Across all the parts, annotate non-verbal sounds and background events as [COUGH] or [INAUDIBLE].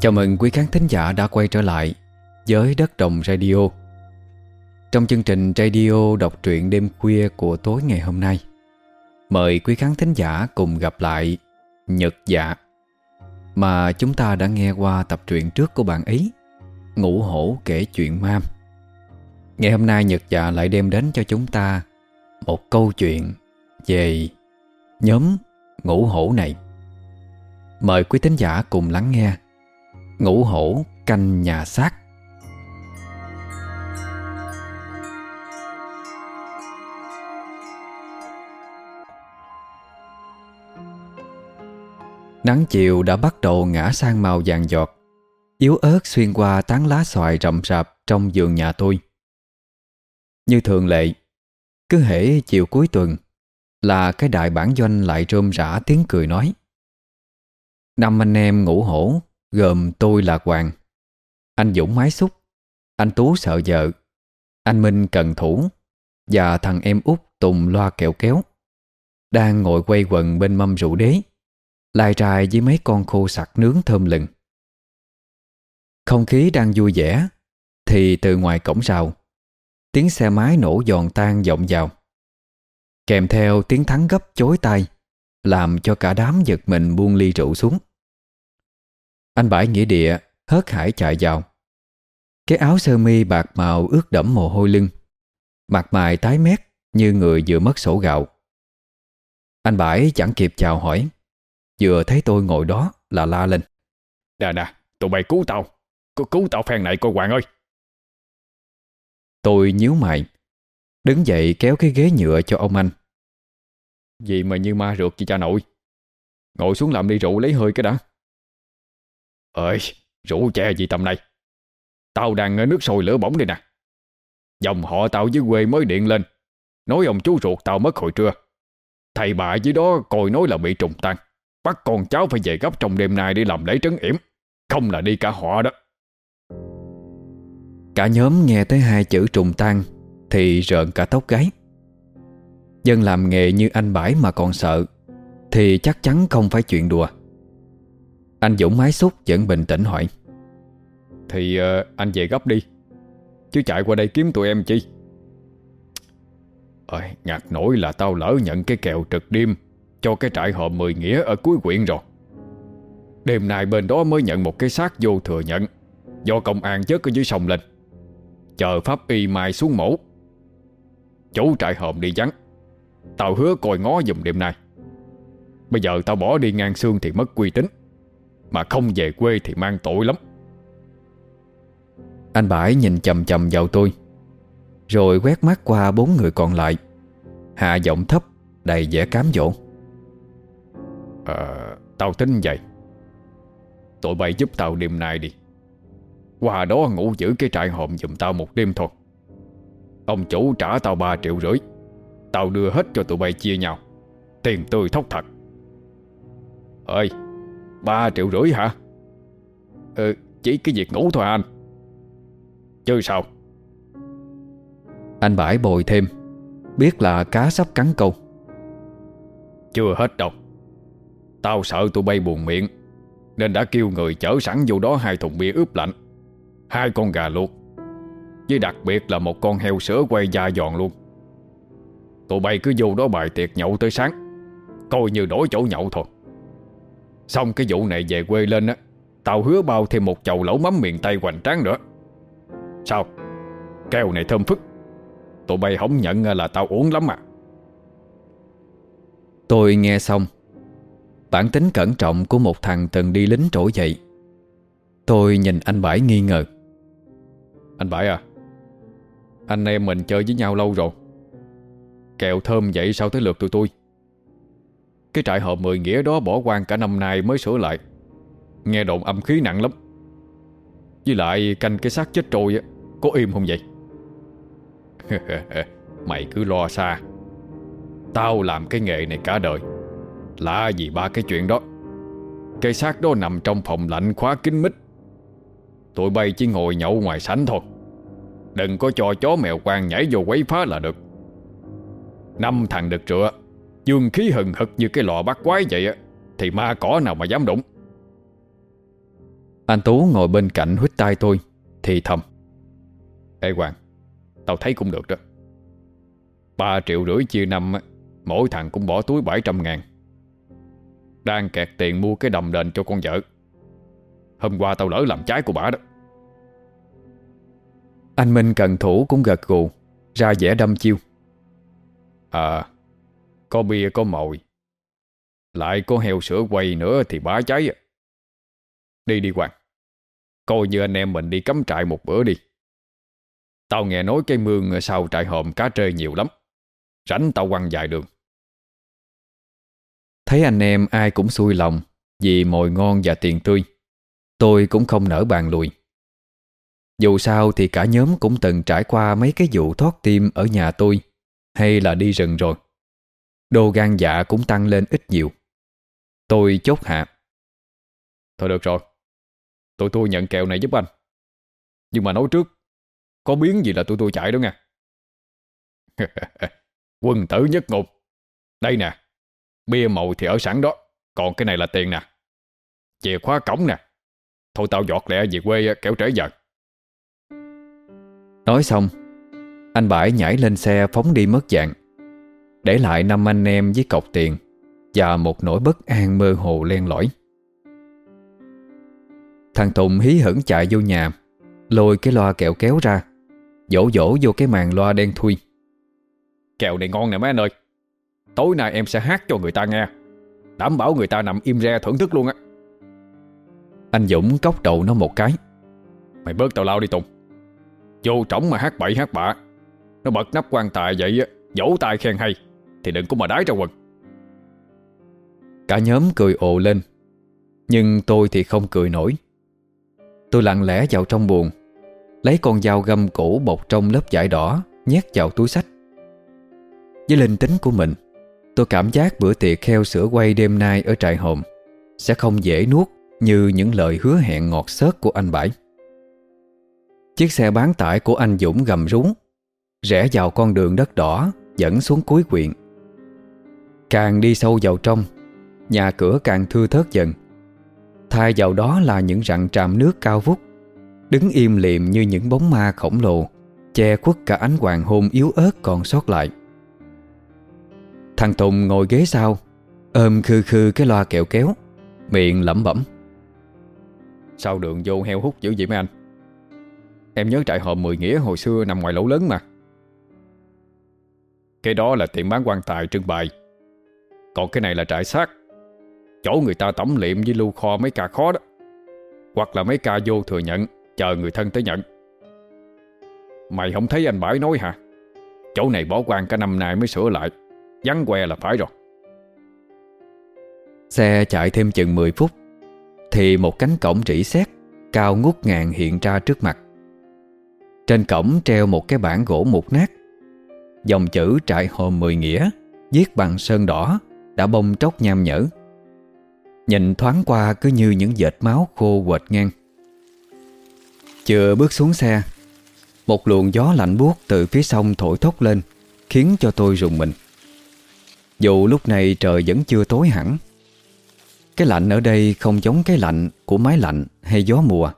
Chào mừng quý khán thính giả đã quay trở lại với Đất Đồng Radio. Trong chương trình radio đọc truyện đêm khuya của tối ngày hôm nay, Mời quý khán thính giả cùng gặp lại Nhật Dạ Mà chúng ta đã nghe qua tập truyện trước của bạn ấy, Ngũ hổ kể chuyện mam. Ngày hôm nay Nhật Dạ lại đem đến cho chúng ta Một câu chuyện về nhóm ngũ hổ này. Mời quý thính giả cùng lắng nghe. Ngũ hổ canh nhà xác. Nắng chiều đã bắt đầu ngã sang màu vàng giọt, Yếu ớt xuyên qua tán lá xoài rậm rạp trong vườn nhà tôi. Như thường lệ, Cứ hễ chiều cuối tuần Là cái đại bản doanh lại rôm rã tiếng cười nói. Năm anh em ngủ hổ Gồm tôi là Hoàng. Anh Dũng mái xúc. Anh Tú sợ vợ. Anh Minh cần thủ. Và thằng em út Tùng loa kẹo kéo. Đang ngồi quay quần bên mâm rượu đế. Lai trai với mấy con khô sặc nướng thơm lừng. Không khí đang vui vẻ, Thì từ ngoài cổng rào, Tiếng xe máy nổ giòn tan vọng vào. Kèm theo tiếng thắng gấp chối tay Làm cho cả đám giật mình buông ly rượu xuống anh bãi nghĩa địa hớt hải chạy vào. Cái áo sơ mi bạc màu ướt đẫm mồ hôi lưng. Mặt mày tái mét Như người vừa mất sổ gạo. Anh bãi chẳng kịp chào hỏi. Vừa thấy tôi ngồi đó là la lên. Nè nè tụi bay cứu tao. Cứu, cứu tao phen này coi Hoàng ơi. Tôi nhíu mày Đứng dậy kéo cái ghế nhựa cho ông anh. Gì mà như ma rượt chị cha nội. Ngồi xuống làm ly rượu lấy hơi cái đã Ơi, rủ che gì tầm này? Tao đang ở nước sôi lửa bỏng đây nè. Dòng họ tao dưới quê mới điện lên. Nói ông chú ruột tao mất hồi trưa. Thầy bà dưới đó coi nói là bị trùng tan. Bắt con cháu phải về gấp trong đêm nay để làm lễ trấn yểm. Không là đi cả họ đó. Cả nhóm nghe tới hai chữ trùng tan thì rợn cả tóc gáy. Dân làm nghề như anh Bãi mà còn sợ thì chắc chắn không phải chuyện đùa. Anh Dũng mái xúc vẫn bình tĩnh hỏi. Thì uh, anh về gấp đi. Chứ chạy qua đây kiếm tụi em chi? Ôi, ngạc nổi là tao lỡ nhận cái kèo trực đêm Cho cái trại họ Mười Nghĩa ở cuối quyện rồi. Đêm nay bên đó mới nhận một cái xác vô thừa nhận Do công an chất ở dưới sông lên. Chờ pháp y mai xuống mổ. Chủ trại hòm đi vắng. Tao hứa coi ngó dùm đêm nay. Bây giờ tao bỏ đi ngang xương thì mất uy tín mà không về quê thì mang tội lắm. Anh Bãi nhìn chầm chầm vào tôi Rồi quét mắt qua bốn người còn lại Hạ giọng thấp Đầy vẻ cám dỗ. À, Tao tính vậy. Tụi bay giúp tao đêm nay đi. Qua đó ngủ giữ cái trại hòm giùm tao một đêm thôi. Ông chủ trả tao 3 triệu rưỡi Tao đưa hết cho tụi bay chia nhau. Tiền tươi thóc thật Ơi Ba triệu rưỡi hả? Ừ chỉ cái việc ngủ thôi anh. Chứ sao? Anh bãi bồi thêm Biết là cá sắp cắn câu. Chưa hết đâu. Tao sợ tụi bay buồn miệng Nên đã kêu người chở sẵn vô đó hai thùng bia ướp lạnh Hai con gà luộc Với đặc biệt là một con heo sữa quay da giòn luôn. Tụi bay cứ vô đó bài tiệc nhậu tới sáng Coi như đổi chỗ nhậu thôi Xong cái vụ này về quê lên á Tao hứa bao thêm một chầu lẩu mắm miền Tây hoành tráng nữa. Sao? Keo này thơm phức. Tụi bay không nhận là tao uống lắm à. Tôi nghe xong Bản tính cẩn trọng của một thằng từng đi lính trỗi dậy. Tôi nhìn anh Bãi nghi ngờ. Anh Bãi à Anh em mình chơi với nhau lâu rồi. Kẹo thơm vậy sao tới lượt tụi tôi cái trại hợp mười nghĩa đó bỏ quan cả năm nay mới sửa lại. Nghe đồn âm khí nặng lắm. Với lại canh cái xác chết trôi á, Có im không vậy? [LAUGHS] Mày cứ lo xa. Tao làm cái nghề này cả đời. Lạ gì ba cái chuyện đó. Cây xác đó nằm trong phòng lạnh khóa kín mít. Tụi bay chỉ ngồi nhậu ngoài sảnh thôi. Đừng có cho chó mèo quan nhảy vô quấy phá là được. Năm thằng được rửa. Dương khí hừng hực như cái lò bắt quái vậy á Thì ma cỏ nào mà dám đụng? Anh Tú ngồi bên cạnh huyết tay tôi Thì thầm. Ê Hoàng Tao thấy cũng được đó. 3 triệu rưỡi chia năm Mỗi thằng cũng bỏ túi 700 ngàn. Đang kẹt tiền mua cái đầm đền cho con vợ. Hôm qua tao lỡ làm trái của bà đó. Anh Minh cần thủ cũng gật gù Ra vẻ đâm chiêu. À có bia, có mồi. Lại có heo sữa quay nữa thì bá cháy. À. Đi đi Hoàng. Coi như anh em mình đi cắm trại một bữa đi. Tao nghe nói cây mương sau trại hòm cá trê nhiều lắm. Rảnh tao quăng dài đường. Thấy anh em ai cũng xui lòng Vì mồi ngon và tiền tươi, Tôi cũng không nở bàn lùi. Dù sao thì cả nhóm cũng từng trải qua mấy cái vụ thoát tim ở nhà tôi, Hay là đi rừng rồi. Đồ gan dạ cũng tăng lên ít nhiều. Tôi chốt hạ. Thôi được rồi. Tụi tôi nhận kèo này giúp anh. Nhưng mà nói trước, Có biến gì là tụi tôi chạy đó nha. [LAUGHS] Quân tử nhất ngục. Đây nè, Bia màu thì ở sẵn đó. Còn cái này là tiền nè. Chìa khóa cổng nè. Thôi tao giọt lẹ về quê kéo trễ giờ. Nói xong, Anh Bãi nhảy lên xe phóng đi mất dạng. Để lại năm anh em với cọc tiền Và một nỗi bất an mơ hồ len lỏi. Thằng Tùng hí hửng chạy vô nhà, Lôi cái loa kẹo kéo ra Dỗ dỗ vô cái màn loa đen thui. Kẹo này ngon nè mấy anh ơi, Tối nay em sẽ hát cho người ta nghe, Đảm bảo người ta nằm im re thưởng thức luôn á. Anh Dũng cốc đầu nó một cái. Mày bớt tào lao đi Tùng, Vô trống mà hát bậy hát bạ, Nó bật nắp quan tài vậy á Dỗ tay khen hay. Thì đừng có mà đái ra quần. Cả nhóm cười ồ lên Nhưng tôi thì không cười nổi. Tôi lặng lẽ vào trong buồn, Lấy con dao găm cũ bọc trong lớp vải đỏ Nhét vào túi sách. Với linh tính của mình Tôi cảm giác bữa tiệc heo sữa quay đêm nay Ở trại hòm Sẽ không dễ nuốt như những lời hứa hẹn ngọt xớt của anh bảy. Chiếc xe bán tải của anh Dũng gầm rúng Rẽ vào con đường đất đỏ Dẫn xuống cuối quyện Càng đi sâu vào trong, Nhà cửa càng thưa thớt dần. Thay vào đó là những rặng tràm nước cao vút, Đứng im liệm như những bóng ma khổng lồ, Che khuất cả ánh hoàng hôn yếu ớt còn sót lại. Thằng Tùng ngồi ghế sau, Ôm khư khư cái loa kẹo kéo, Miệng lẩm bẩm. Sao đường vô heo hút dữ vậy mấy anh? Em nhớ trại hòm Mười Nghĩa hồi xưa nằm ngoài lỗ lớn mà. Cái đó là tiệm bán quan tài trưng bày. Còn cái này là trại xác. Chỗ người ta tẩm liệm với lưu kho mấy ca khó đó. Hoặc là mấy ca vô thừa nhận, Chờ người thân tới nhận. Mày không thấy anh Bãi nói hả? Chỗ này bỏ quan cả năm nay mới sửa lại. Vắng que là phải rồi. Xe chạy thêm chừng 10 phút, Thì một cánh cổng rỉ sét Cao ngút ngàn hiện ra trước mặt. Trên cổng treo một cái bảng gỗ mục nát. Dòng chữ trại hòm mười nghĩa, Viết bằng sơn đỏ. Đã bông tróc nham nhở. Nhìn thoáng qua cứ như những vệt máu khô quệt ngang. Chưa bước xuống xe, Một luồng gió lạnh buốt từ phía sông thổi thốc lên, Khiến cho tôi rùng mình. Dù lúc này trời vẫn chưa tối hẳn, Cái lạnh ở đây không giống cái lạnh của máy lạnh hay gió mùa,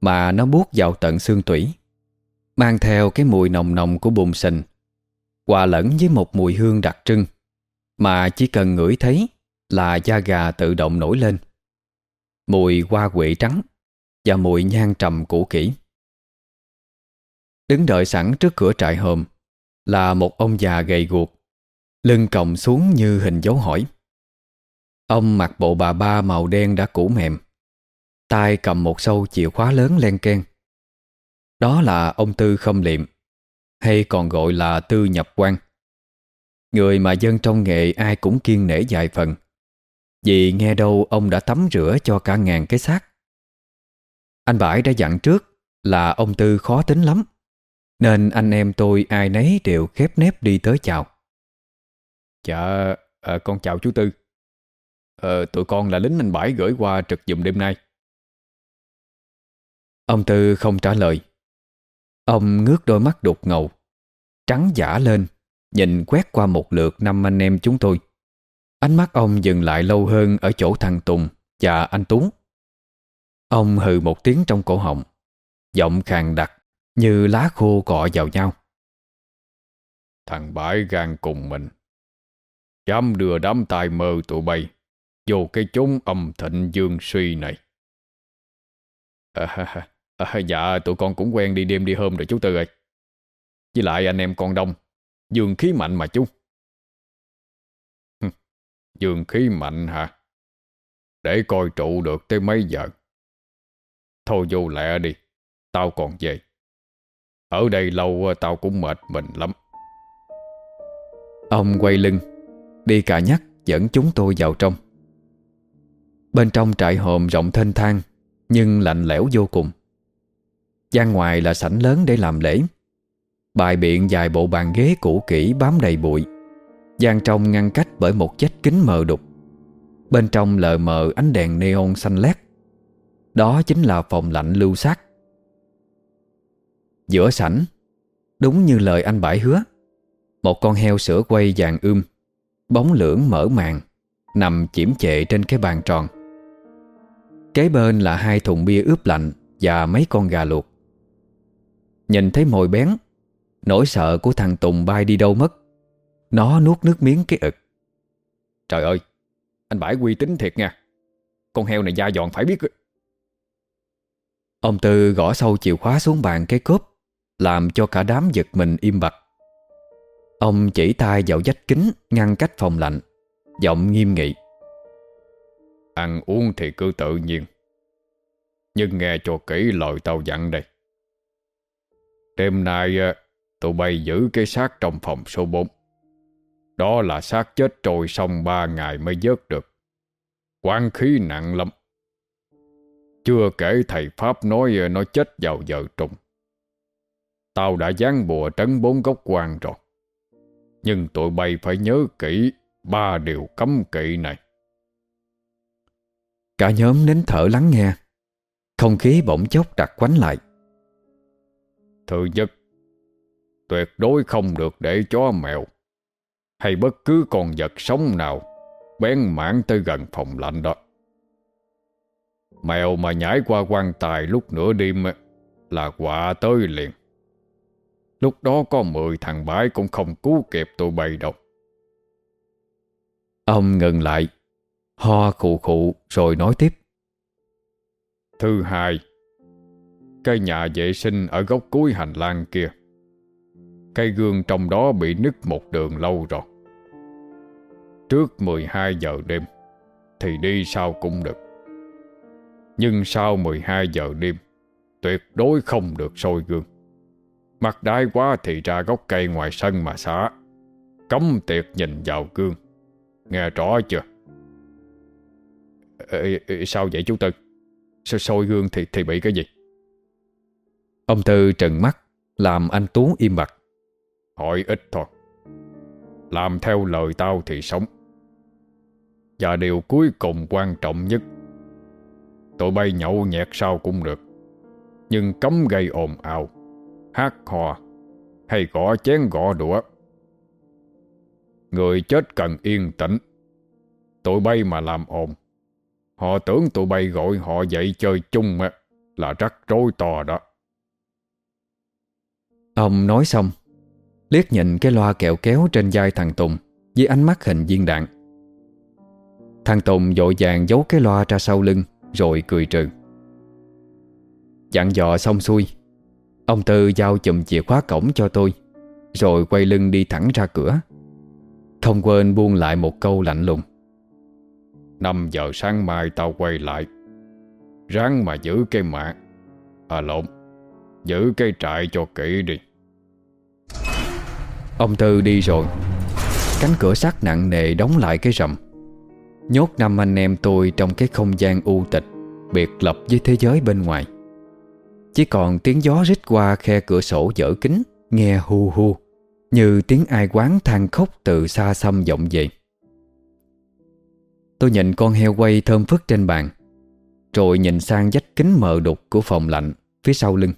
Mà nó buốt vào tận xương tủy, Mang theo cái mùi nồng nồng của bùn sình, Hòa lẫn với một mùi hương đặc trưng. Mà chỉ cần ngửi thấy là da gà tự động nổi lên. Mùi hoa quệ trắng Và mùi nhang trầm cũ kỹ. Đứng đợi sẵn trước cửa trại hòm Là một ông già gầy guộc, Lưng còng xuống như hình dấu hỏi. Ông mặc bộ bà ba màu đen đã cũ mềm, tay cầm một sâu chìa khóa lớn len ken Đó là ông Tư Khâm Liệm, Hay còn gọi là Tư Nhập quan Người mà dân trong nghề ai cũng kiên nể vài phần. Vì nghe đâu ông đã tắm rửa cho cả ngàn cái xác. Anh Bãi đã dặn trước là ông Tư khó tính lắm Nên anh em tôi ai nấy đều khép nép đi tới chào. Dạ, à, con chào chú Tư. À, Tụi con là lính anh Bãi gửi qua trực dùm đêm nay. Ông Tư không trả lời. Ông ngước đôi mắt đục ngầu Trắng giả lên Nhìn quét qua một lượt năm anh em chúng tôi. Ánh mắt ông dừng lại lâu hơn ở chỗ thằng Tùng và anh Tuấn Ông hừ một tiếng trong cổ họng Giọng khàn đặc Như lá khô cọ vào nhau. Thằng bãi gan cùng mình. Dám đưa đám tài mơ tụi bay Vô cái chốn âm thịnh dương suy này. À, à, Dạ tụi con cũng quen đi đêm đi hôm rồi chú Tư ơi. Với lại anh em con đông Dương khí mạnh mà chú. Dương khí mạnh hả? Để coi trụ được tới mấy giờ. Thôi vô lẹ đi, Tao còn về. Ở đây lâu tao cũng mệt mình lắm. Ông quay lưng, Đi cả nhắc dẫn chúng tôi vào trong. Bên trong trại hòm rộng thênh thang, Nhưng lạnh lẽo vô cùng. Gian ngoài là sảnh lớn để làm lễ. Bài biện dài bộ bàn ghế cũ kỹ bám đầy bụi. Gian trong ngăn cách bởi một vách kính mờ đục. Bên trong lờ mờ ánh đèn neon xanh lét. Đó chính là phòng lạnh lưu sát. Giữa sảnh, Đúng như lời anh Bãi hứa, Một con heo sữa quay vàng ươm Bóng lưỡng mở màn, Nằm chiếm chệ trên cái bàn tròn. Kế bên là hai thùng bia ướp lạnh Và mấy con gà luộc. Nhìn thấy mồi bén Nỗi sợ của thằng Tùng bay đi đâu mất? Nó nuốt nước miếng cái ực. Trời ơi, Anh Bãi uy tín thiệt nha. Con heo này da dọn phải biết. Ông Tư gõ sâu chìa khóa xuống bàn cái cốp, Làm cho cả đám giật mình im bặt. Ông chỉ tay vào vách kính Ngăn cách phòng lạnh, Giọng nghiêm nghị. Ăn uống thì cứ tự nhiên, Nhưng nghe cho kỹ lời tao dặn đây. Đêm nay ờ, tụi bay giữ cái xác trong phòng số 4 Đó là xác chết trôi xong ba ngày mới vớt được. Quán khí nặng lắm. Chưa kể thầy Pháp nói nó chết vào giờ trùng. Tao đã dán bùa trấn bốn gốc quan rồi. Nhưng tụi bay phải nhớ kỹ Ba điều cấm kỵ này. Cả nhóm nín thở lắng nghe. Không khí bỗng chốc đặt quánh lại. Thứ nhất Tuyệt đối không được để chó mèo. Hay bất cứ con vật sống nào Bén mảng tới gần phòng lạnh đó. Mèo mà nhảy qua quan tài lúc nửa đêm Là quả tới liền. Lúc đó có 10 thằng bãi cũng không cứu kịp tụi bay đâu. Ông ngừng lại Ho khụ khụ rồi nói tiếp. Thứ hai Cây nhà vệ sinh ở góc cuối hành lang kia Cây gương trong đó bị nứt một đường lâu rồi. Trước 12 giờ đêm Thì đi sao cũng được. Nhưng sau 12 giờ đêm Tuyệt đối không được soi gương. Mặt đái quá thì ra gốc cây ngoài sân mà xả. Cấm tiệt nhìn vào gương. Nghe rõ chưa? Ê, ê, Sao vậy chú Tư? Sao soi gương thì thì bị cái gì? Ông Tư trần mắt Làm anh Tú im bặt. Hỏi ít thôi. Làm theo lời tao thì sống. Và điều cuối cùng quan trọng nhất, Tụi bay nhậu nhẹt sao cũng được. Nhưng cấm gây ồn ào, Hát hò, Hay gõ chén gõ đũa. Người chết cần yên tĩnh. Tụi bay mà làm ồn, Họ tưởng tụi bay gọi họ dậy chơi chung Là rắc rối to đó. Ông nói xong Liếc nhìn cái loa kẹo kéo trên vai thằng Tùng Với ánh mắt hình viên đạn. Thằng Tùng vội vàng giấu cái loa ra sau lưng, Rồi cười trừ. Dặn dò xong xuôi, Ông Tư giao chùm chìa khóa cổng cho tôi, Rồi quay lưng đi thẳng ra cửa. Không quên buông lại một câu lạnh lùng. 5 giờ sáng mai tao quay lại, Ráng mà giữ cây mạng. À lộn, Giữ cây trại cho kỹ đi. Ông Tư đi rồi. Cánh cửa sắt nặng nề đóng lại cái rầm. Nhốt năm anh em tôi trong cái không gian u tịch, Biệt lập với thế giới bên ngoài. Chỉ còn tiếng gió rít qua khe cửa sổ dở kính Nghe hu hu, Như tiếng ai quán than khóc từ xa xăm vọng về. Tôi nhìn con heo quay thơm phức trên bàn, Rồi nhìn sang vách kính mờ đục của phòng lạnh Phía sau lưng.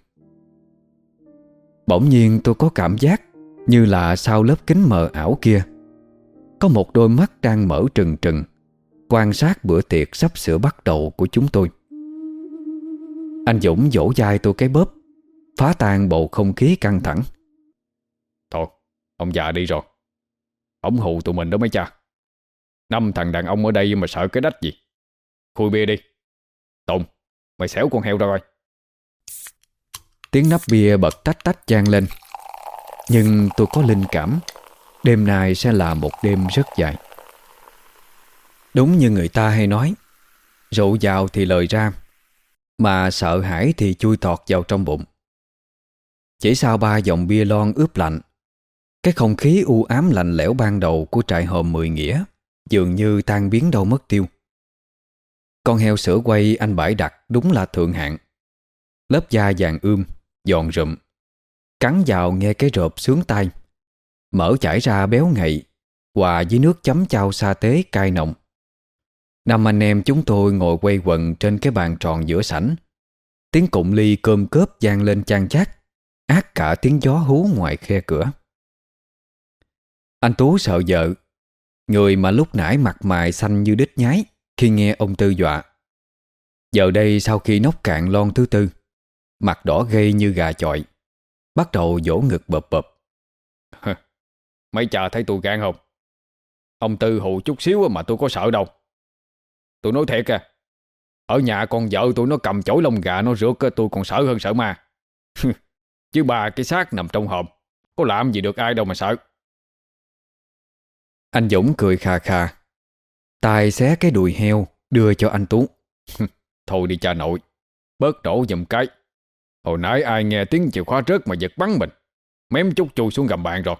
Bỗng nhiên tôi có cảm giác như là sau lớp kính mờ ảo kia. Có một đôi mắt đang mở trừng trừng Quan sát bữa tiệc sắp sửa bắt đầu của chúng tôi. Anh Dũng vỗ vai tôi cái bóp Phá tan bầu không khí căng thẳng. Thôi Ông già đi rồi. Ông hù tụi mình đó mấy cha. Năm thằng đàn ông ở đây mà sợ cái đách gì. Khui bia đi. Tùng Mày xéo con heo ra coi. Tiếng nắp bia bật tách tách vang lên nhưng tôi có linh cảm Đêm nay sẽ là một đêm rất dài. Đúng như người ta hay nói Rượu vào thì lời ra Mà sợ hãi thì chui tọt vào trong bụng. Chỉ sau ba dòng bia lon ướp lạnh Cái không khí u ám lạnh lẽo ban đầu của trại hòm Mười Nghĩa Dường như tan biến đâu mất tiêu. Con heo sữa quay anh bãi đặt đúng là thượng hạng. Lớp da vàng ươm, giòn rụm. Cắn vào nghe cái rộp sướng tay. Mỡ chảy ra béo ngậy, Hòa với nước chấm chao sa tế cay nồng. Năm anh em chúng tôi ngồi quay quần Trên cái bàn tròn giữa sảnh. Tiếng cụm ly cơm cớp vang lên chan chát, Ác cả tiếng gió hú ngoài khe cửa. Anh Tú sợ vợ, Người mà lúc nãy mặt mày xanh như đít nhái Khi nghe ông Tư dọa. Giờ đây sau khi nốc cạn lon thứ tư, Mặt đỏ gây như gà chọi. Bắt đầu vỗ ngực bập bập. Mấy cha thấy tôi gan không? Ông Tư hù chút xíu mà tôi có sợ đâu. Tôi nói thiệt à Ở nhà con vợ tôi nó cầm chổi lông gà Nó rượt tôi còn sợ hơn sợ ma. Chứ ba cái xác nằm trong hòm Có làm gì được ai đâu mà sợ. Anh Dũng cười khà khà. Tài xé cái đùi heo Đưa cho anh Tú. Thôi đi cha nội Bớt đổ giùm cái Hồi nãy ai nghe tiếng chìa khóa rớt mà giật bắn mình. Mém chút chui xuống gầm bàn rồi.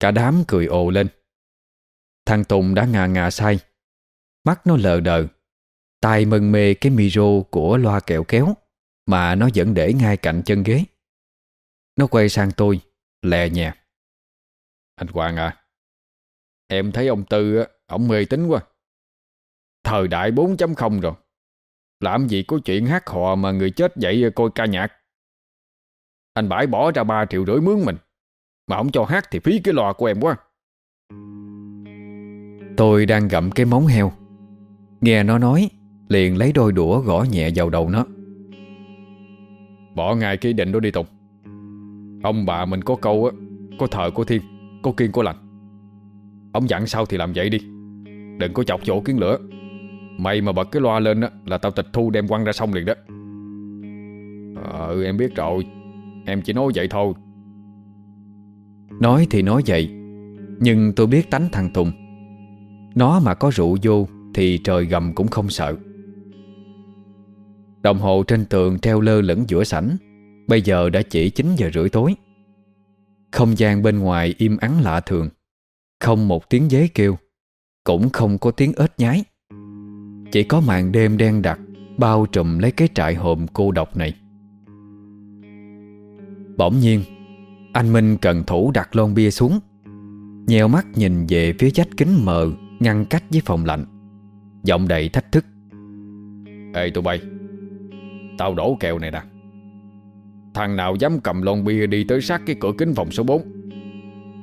Cả đám cười ồ lên. Thằng Tùng đã ngà ngà say. Mắt nó lờ đờ. Tay mân mê cái micro của loa kẹo kéo Mà nó vẫn để ngay cạnh chân ghế. Nó quay sang tôi, Lè nhẹ Anh Hoàng à Em thấy ông Tư Ông mê tính quá. Thời đại 4.0 rồi. Làm gì có chuyện hát hò mà người chết dậy coi ca nhạc? Anh bãi bỏ ra 3 triệu rưỡi mướn mình. Mà ông cho hát thì phí cái lò của em quá. Tôi đang gặm cái móng heo. Nghe nó nói, Liền lấy đôi đũa gõ nhẹ vào đầu nó. Bỏ ngay cái định đó đi Tùng. Ông bà mình có câu á, Có thờ, có thiên Có kiên, có lành. Ông dặn sao thì làm vậy đi. Đừng có chọc chỗ kiến lửa. Mày mà bật cái loa lên á, Là tao tịch thu đem quăng ra sông liền đó. Ừ em biết rồi. Em chỉ nói vậy thôi. Nói thì nói vậy, Nhưng tôi biết tánh thằng Tùng. Nó mà có rượu vô Thì trời gầm cũng không sợ. Đồng hồ trên tường treo lơ lửng giữa sảnh, Bây giờ đã chỉ 9 giờ rưỡi tối. Không gian bên ngoài im ắng lạ thường. Không một tiếng dế kêu, Cũng không có tiếng ếch nhái. Chỉ có màn đêm đen đặc, Bao trùm lấy cái trại hòm cô độc này. Bỗng nhiên, Anh Minh cần thủ đặt lon bia xuống, Nheo mắt nhìn về phía dách kính mờ Ngăn cách với phòng lạnh. Giọng đầy thách thức. Ê, tụi bay, Tao đổ kèo này nè. Thằng nào dám cầm lon bia đi tới sát cái cửa kính phòng số 4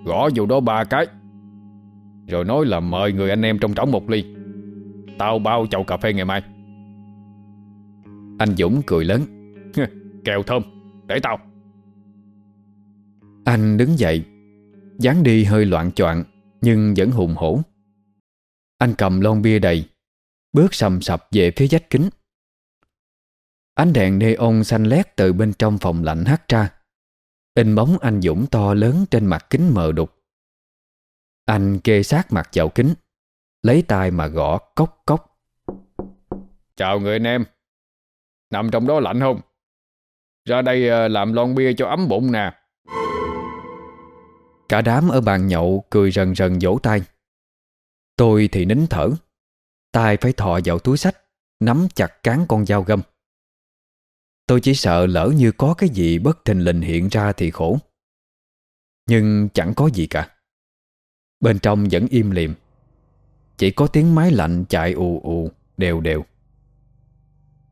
Gõ vô đó ba cái. Rồi nói là mời người anh em trong trỏng một ly. Tao bao chậu cà phê ngày mai. Anh Dũng cười lớn. Kèo thơm, Để tao. Anh đứng dậy, dáng đi hơi loạn choạng, Nhưng vẫn hùng hổ. Anh cầm lon bia đầy, Bước sầm sập về phía dách kính. Ánh đèn neon xanh lét từ bên trong phòng lạnh hắt ra. In bóng anh Dũng to lớn trên mặt kính mờ đục. Anh kê sát mặt vào kính. Lấy tay mà gõ cốc cốc. Chào người anh em. Nằm trong đó lạnh không? Ra đây ờ, làm lon bia cho ấm bụng nè. Cả đám ở bàn nhậu cười rần rần vỗ tay. Tôi thì nín thở. Tay phải thọ vào túi sách Nắm chặt cán con dao găm. Tôi chỉ sợ lỡ như có cái gì bất thình lình hiện ra thì khổ. Nhưng chẳng có gì cả. Bên trong vẫn im liềm chỉ có tiếng máy lạnh chạy ù ù, Đều đều.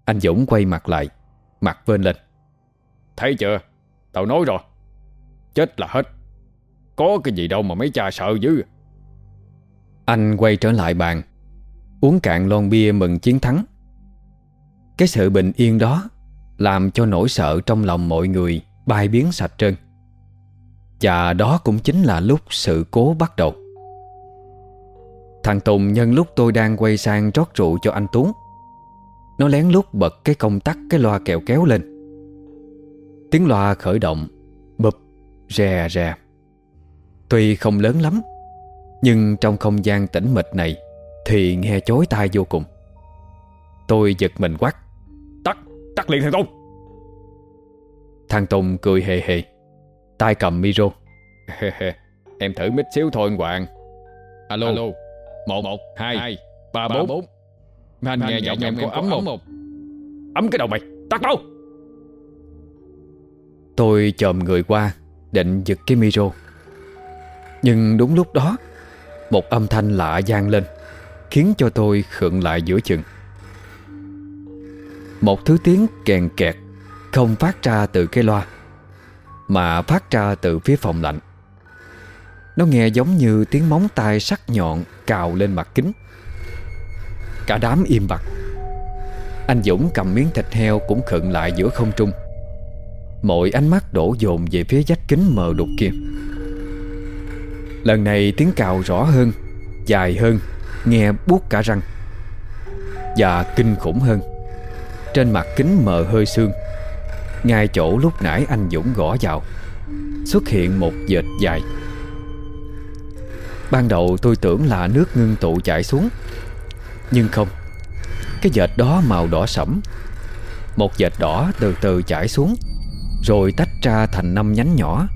Anh Dũng quay mặt lại, Mặt vên lên. Thấy chưa? Tao nói rồi. Chết là hết. Có cái gì đâu mà mấy cha sợ dữ. Anh quay trở lại bàn, Uống cạn lon bia mừng chiến thắng. Cái sự bình yên đó Làm cho nỗi sợ trong lòng mọi người Bay biến sạch trơn. Và đó cũng chính là lúc sự cố bắt đầu. Thằng Tùng nhân lúc tôi đang quay sang rót rượu cho anh Tuấn Nó lén lút bật cái công tắc cái loa kẹo kéo lên. Tiếng loa khởi động Bụp, rè rè. Tuy không lớn lắm Nhưng trong không gian tĩnh mịch này Thì nghe chối tai vô cùng. Tôi giật mình quát Tắt, tắt liền thằng Tùng. Thằng Tùng cười hề hề tay cầm micro. [LAUGHS] Em thử mít xíu thôi anh Hoàng. Alo, Alo. Một, một, hai, hai ba, bốn, bốn. Anh, anh nghe giọng em có ấm không? Ấm cái đầu mày, tắt đâu Tôi chồm người qua Định giật cái micro. Nhưng đúng lúc đó Một âm thanh lạ gian lên Khiến cho tôi khựng lại giữa chừng. Một thứ tiếng kèn kẹt Không phát ra từ cái loa Mà phát ra từ phía phòng lạnh nó nghe giống như tiếng móng tay sắc nhọn Cào lên mặt kính. Cả đám im bặt. Anh Dũng cầm miếng thịt heo Cũng khựng lại giữa không trung. Mọi ánh mắt đổ dồn về phía vách kính mờ đục kia. Lần này tiếng cào rõ hơn, Dài hơn, Nghe buốt cả răng. Và kinh khủng hơn. Trên mặt kính mờ hơi sương. Ngay chỗ lúc nãy anh Dũng gõ vào, Xuất hiện một dệt dài. Ban đầu tôi tưởng là nước ngưng tụ chảy xuống. Nhưng không Cái dệt đó màu đỏ sẫm. Một dệt đỏ từ từ chảy xuống rồi tách ra thành năm nhánh nhỏ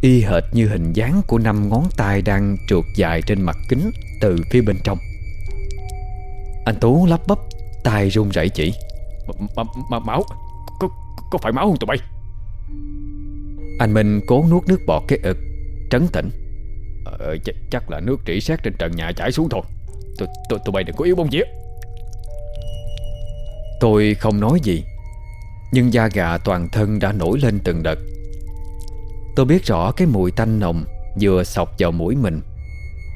Y hệt như hình dáng của năm ngón tay Đang trượt dài trên mặt kính Từ phía bên trong. Anh Tú lắp bắp tay run rẩy chỉ. M -m Máu? Có, có phải máu không tụi bay? Anh Minh cố nuốt nước bọt cái ực Trấn tĩnh ờ, ch Chắc là nước trĩ xét trên trần nhà chảy xuống thôi. Tụi, tôi tụi bay đừng có yếu bông vía Tôi không nói gì nhưng da gà toàn thân đã nổi lên từng đợt. Tôi biết rõ cái mùi tanh nồng Vừa sọc vào mũi mình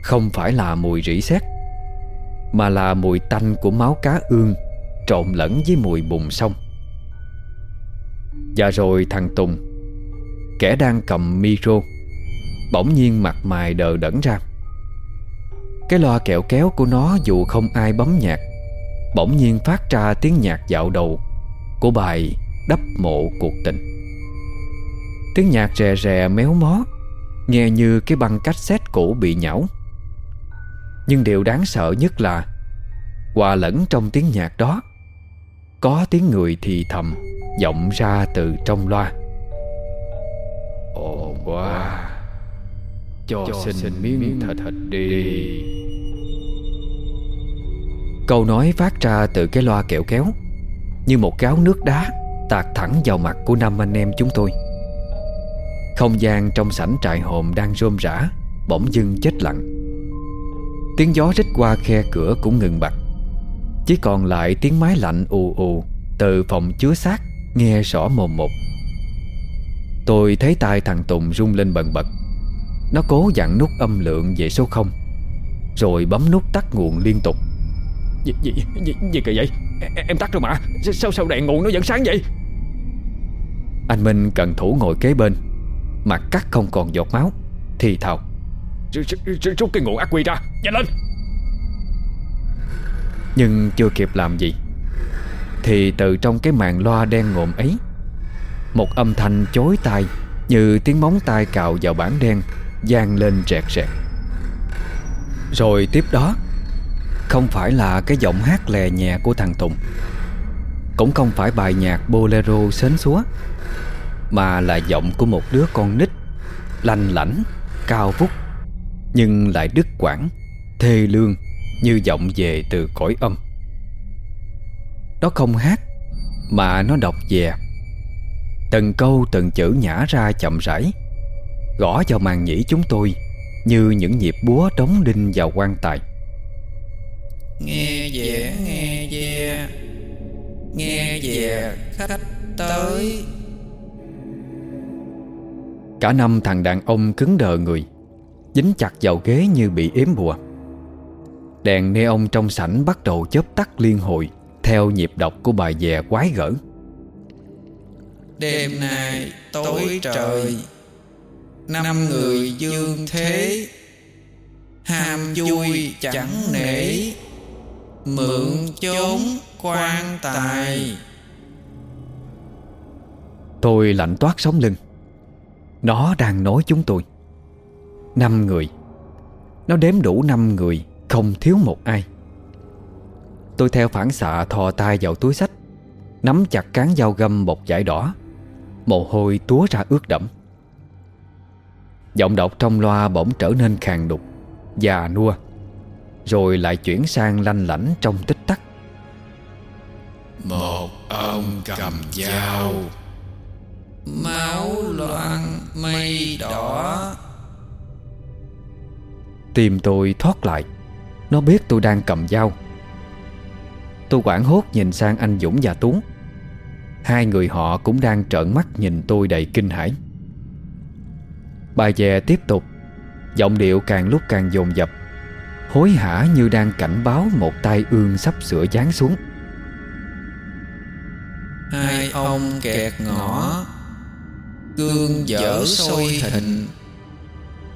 Không phải là mùi rỉ sét Mà là mùi tanh của máu cá ương Trộn lẫn với mùi bùn sông. Và rồi thằng Tùng Kẻ đang cầm micro Bỗng nhiên mặt mày đờ đẫn ra. Cái loa kẹo kéo của nó dù không ai bấm nhạc, Bỗng nhiên phát ra tiếng nhạc dạo đầu Của bài đắp mộ cuộc tình. Tiếng nhạc rè rè méo mó, Nghe như cái băng cách xét cũ bị nhão. Nhưng điều đáng sợ nhất là, Hòa lẫn trong tiếng nhạc đó, Có tiếng người thì thầm vọng ra từ trong loa. Ồ quá. Cho, cho xin, miếng thịt thịt đi. Câu nói phát ra từ cái loa kẹo kéo Như một gáo nước đá Tạt thẳng vào mặt của năm anh em chúng tôi. Không gian trong sảnh trại hồn đang rôm rã Bỗng dưng chết lặng. Tiếng gió rít qua khe cửa cũng ngừng bặt. Chỉ còn lại tiếng máy lạnh ù ù Từ phòng chứa xác Nghe rõ mồm một. Tôi thấy tay thằng Tùng rung lên bần bật Nó cố dặn nút âm lượng về số 0 Rồi bấm nút tắt nguồn liên tục. Gì, gì, gì, gì kỳ vậy? Em tắt rồi mà. Sao sao đèn nguồn nó vẫn sáng vậy? Anh Minh cận thủ ngồi kế bên Mặt cắt không còn giọt máu Thì thào. Rút cái nguồn ác quy ra Nhanh lên. Nhưng chưa kịp làm gì Thì từ trong cái màn loa đen ngộm ấy Một âm thanh chối tai Như tiếng móng tay cào vào bản đen gian lên rẹt rẹt. Rồi tiếp đó Không phải là cái giọng hát lè nhẹ của thằng Tùng Cũng không phải bài nhạc bolero sến súa mà là giọng của một đứa con nít Lanh lảnh, cao vút Nhưng lại đứt quãng Thê lương Như giọng về từ cõi âm. Nó không hát Mà nó đọc về. Từng câu từng chữ nhả ra chậm rãi. Gõ vào màn nhĩ chúng tôi Như những nhịp búa đóng đinh vào quan tài. Nghe về, nghe về Nghe về khách tới. Cả năm thằng đàn ông cứng đờ người Dính chặt vào ghế như bị ếm bùa. Đèn neon trong sảnh bắt đầu chớp tắt liên hồi Theo nhịp đọc của bài về quái gở. Đêm nay tối trời Năm người dương thế, Ham vui chẳng nể. Mượn chốn quan tài. Tôi lạnh toát sống lưng. Nó đang nói chúng tôi. Năm người. Nó đếm đủ năm người, Không thiếu một ai. Tôi theo phản xạ thò tay vào túi sách, Nắm chặt cán dao găm một dải đỏ. Mồ hôi túa ra ướt đẫm. Giọng đọc trong loa bỗng trở nên khàn đục. Già nua. Rồi lại chuyển sang lanh lảnh trong tích tắc. Một ông cầm dao. Máu loạn mây đỏ. Tim tôi thoát lại. Nó biết tôi đang cầm dao. Tôi quảng hốt nhìn sang anh Dũng và Tú Hai người họ cũng đang trợn mắt nhìn tôi đầy kinh hãi Bài về tiếp tục. Giọng điệu càng lúc càng dồn dập. Hối hả như đang cảnh báo một tai ương sắp sửa giáng xuống. Hai ông kẹt ngõ. Gương dở sôi thịnh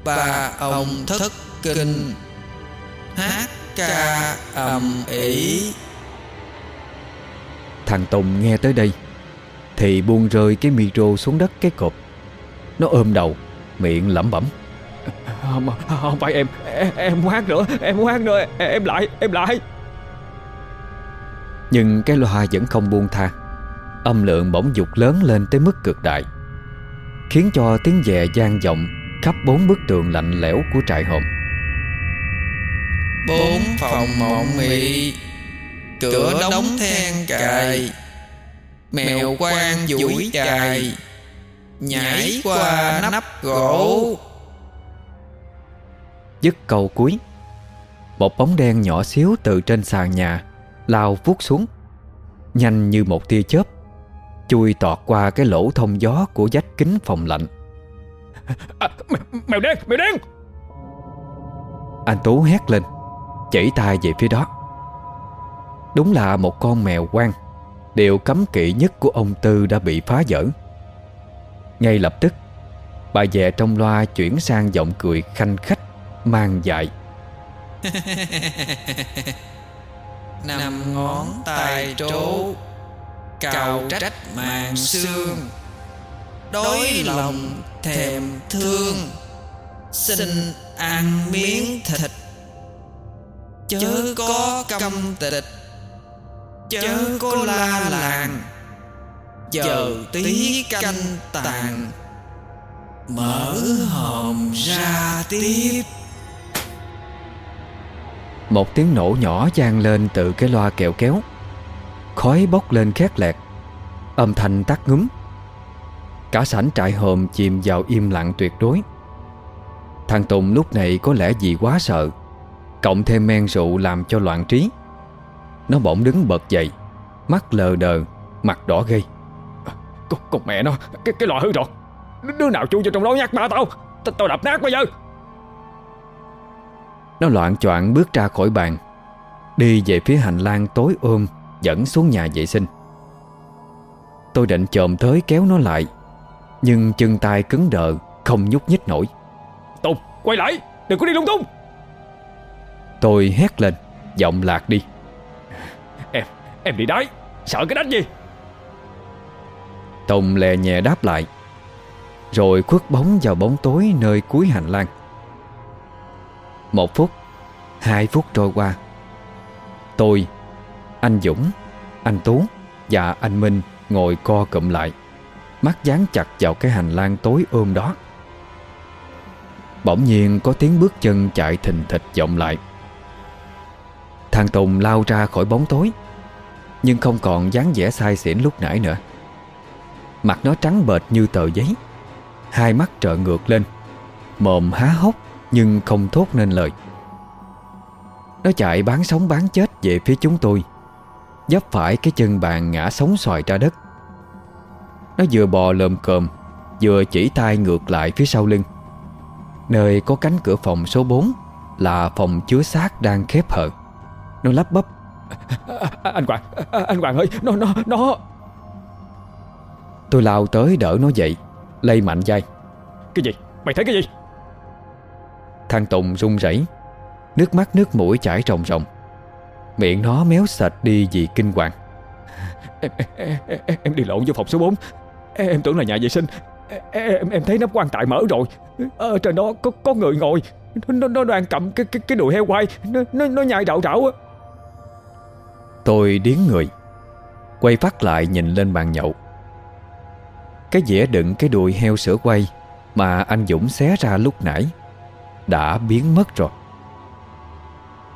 Ba ông thất kinh. Hát ca ầm ĩ. Thằng Tùng nghe tới đây Thì buông rơi cái micro xuống đất cái cột. Nó ôm đầu Miệng lẩm bẩm. Không, không phải em Em, em hát nữa Em hát nữa Em lại Em lại. Nhưng cái loa vẫn không buông tha. Âm lượng bỗng dục lớn lên tới mức cực đại Khiến cho tiếng dè gian vọng Khắp bốn bức tường lạnh lẽo của trại hòm. Bốn phòng mộng mị Cửa đóng then cài Mèo quan duỗi chài Nhảy qua nắp gỗ. Dứt câu cuối Một bóng đen nhỏ xíu từ trên sàn nhà Lao vút xuống Nhanh như một tia chớp Chui tọt qua cái lỗ thông gió Của vách kính phòng lạnh. À, Mèo đen Mèo đen. Anh Tú hét lên Chỉ tay về phía đó. Đúng là một con mèo quang Điều cấm kỵ nhất của ông Tư đã bị phá vỡ ngay lập tức, Bà dẹ trong loa chuyển sang giọng cười khanh khách, Mang dại [LAUGHS] nằm ngón tay trố, Cào trách màn xương. Đối lòng, thèm thương. Xin ăn miếng thịt. Chớ có căm tịch, Chớ có la làng chờ tí canh tàn. Mở hòm ra tiếp. Một tiếng nổ nhỏ vang lên từ cái loa kẹo kéo. Khói bốc lên khét lẹt. Âm thanh tắt ngúm. Cả sảnh trại hòm chìm vào im lặng tuyệt đối. Thằng Tùng lúc này có lẽ vì quá sợ, Cộng thêm men rượu làm cho loạn trí. Nó bỗng đứng bật dậy, Mắt lờ đờ, Mặt đỏ gây con, con mẹ nó Cái, cái lò hư rồi Đứa nào chui vô trong đó nhát ba tao? T Tao đập nát bây giờ. Nó loạn choạng bước ra khỏi bàn Đi về phía hành lang tối ôm Dẫn xuống nhà vệ sinh. Tôi định chồm tới kéo nó lại Nhưng chân tay cứng đờ Không nhúc nhích nổi. Tùng quay lại Đừng có đi lung tung. Tôi hét lên Giọng lạc đi. Em em đi đáy Sợ cái đánh gì Tùng lè nhẹ đáp lại. Rồi khuất bóng vào bóng tối Nơi cuối hành lang. Một phút, Hai phút trôi qua. Tôi, Anh Dũng, Anh Tú Và anh Minh ngồi co cụm lại, Mắt dán chặt vào cái hành lang tối ôm đó. Bỗng nhiên có tiếng bước chân chạy thình thịch vọng lại. Thằng Tùng lao ra khỏi bóng tối, Nhưng không còn dáng vẻ sai xỉn lúc nãy nữa. Mặt nó trắng bệch như tờ giấy. Hai mắt trợ ngược lên. Mồm há hốc, Nhưng không thốt nên lời. Nó chạy bán sống bán chết về phía chúng tôi. Dấp phải cái chân bàn ngã sống xoài ra đất. Nó vừa bò lồm cồm, Vừa chỉ tay ngược lại phía sau lưng. Nơi có cánh cửa phòng số 4 Là phòng chứa xác đang khép hờ. Nó lắp bắp. [LAUGHS] Anh Hoàng Anh Quảng ơi, Nó nó nó. Tôi lao tới đỡ nó dậy Lây mạnh dây Cái gì? Mày thấy cái gì? Thằng Tùng run rẩy Nước mắt nước mũi chảy ròng ròng. Miệng nó méo sạch đi vì kinh hoàng. Em, em, em, em đi lộn vô phòng số 4 Em, em tưởng là nhà vệ sinh. Em em thấy nắp quan tài mở rồi. Ở trên đó có có người ngồi. Nó nó đang cầm cái cái cái đùi heo quay Nó nó, nó nhai đảo đảo á. Tôi điếng người Quay phát lại nhìn lên bàn nhậu cái dĩa đựng cái đùi heo sữa quay Mà anh Dũng xé ra lúc nãy, Đã biến mất rồi.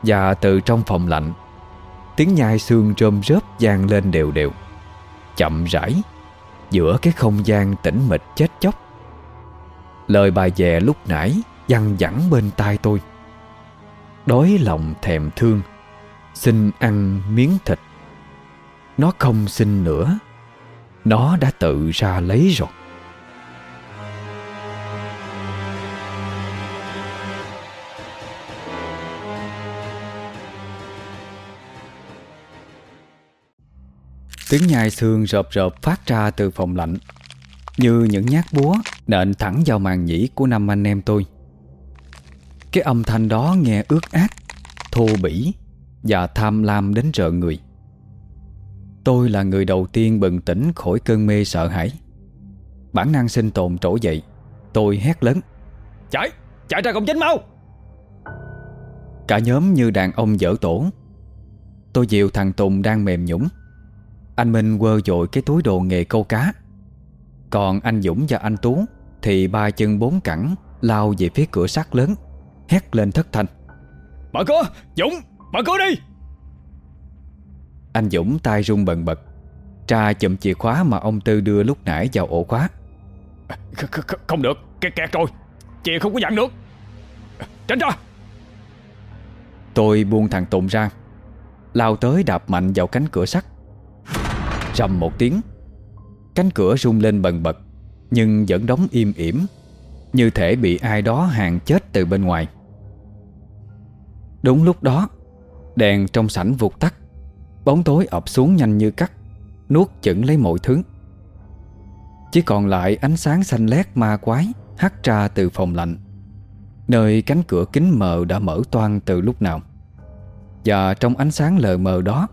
Và từ trong phòng lạnh, Tiếng nhai xương rơm rớp vang lên đều đều, Chậm rãi Giữa cái không gian tĩnh mịch chết chóc. Lời bài dè lúc nãy Văng vẳng bên tai tôi. Đói lòng thèm thương, Xin ăn miếng thịt. Nó không xin nữa. Nó đã tự ra lấy rồi. Tiếng nhai xương rộp rộp phát ra từ phòng lạnh. Như những nhát búa nện thẳng vào màn nhĩ của năm anh em tôi. Cái âm thanh đó nghe ướt át, thô bỉ và tham lam đến rợn người. Tôi là người đầu tiên bừng tỉnh khỏi cơn mê sợ hãi. Bản năng sinh tồn trỗi dậy. Tôi hét lớn. Chạy, chạy ra cổng chính mau! Cả nhóm như đàn ông dở tổ. Tôi dìu thằng Tùng đang mềm nhũng. Anh Minh quơ dội cái túi đồ nghề câu cá. Còn anh Dũng và anh Tú Thì ba chân bốn cẳng Lao về phía cửa sắt lớn Hét lên thất thanh. Mở cửa, Dũng, mở cửa đi Anh Dũng tay run bần bật Tra chụm chìa khóa mà ông Tư đưa lúc nãy vào ổ khóa. Kh -kh Không được, kẹt kẹt rồi. Chìa không có dặn được. Tránh ra. Tôi buông thằng Tùng ra Lao tới đạp mạnh vào cánh cửa sắt. Rầm một tiếng Cánh cửa rung lên bần bật Nhưng vẫn đóng im ỉm Như thể bị ai đó hàng chết từ bên ngoài. Đúng lúc đó Đèn trong sảnh vụt tắt Bóng tối ập xuống nhanh như cắt, Nuốt chửng lấy mọi thứ. Chỉ còn lại ánh sáng xanh lét ma quái Hắt ra từ phòng lạnh, Nơi cánh cửa kính mờ đã mở toan từ lúc nào. Và trong ánh sáng lờ mờ đó,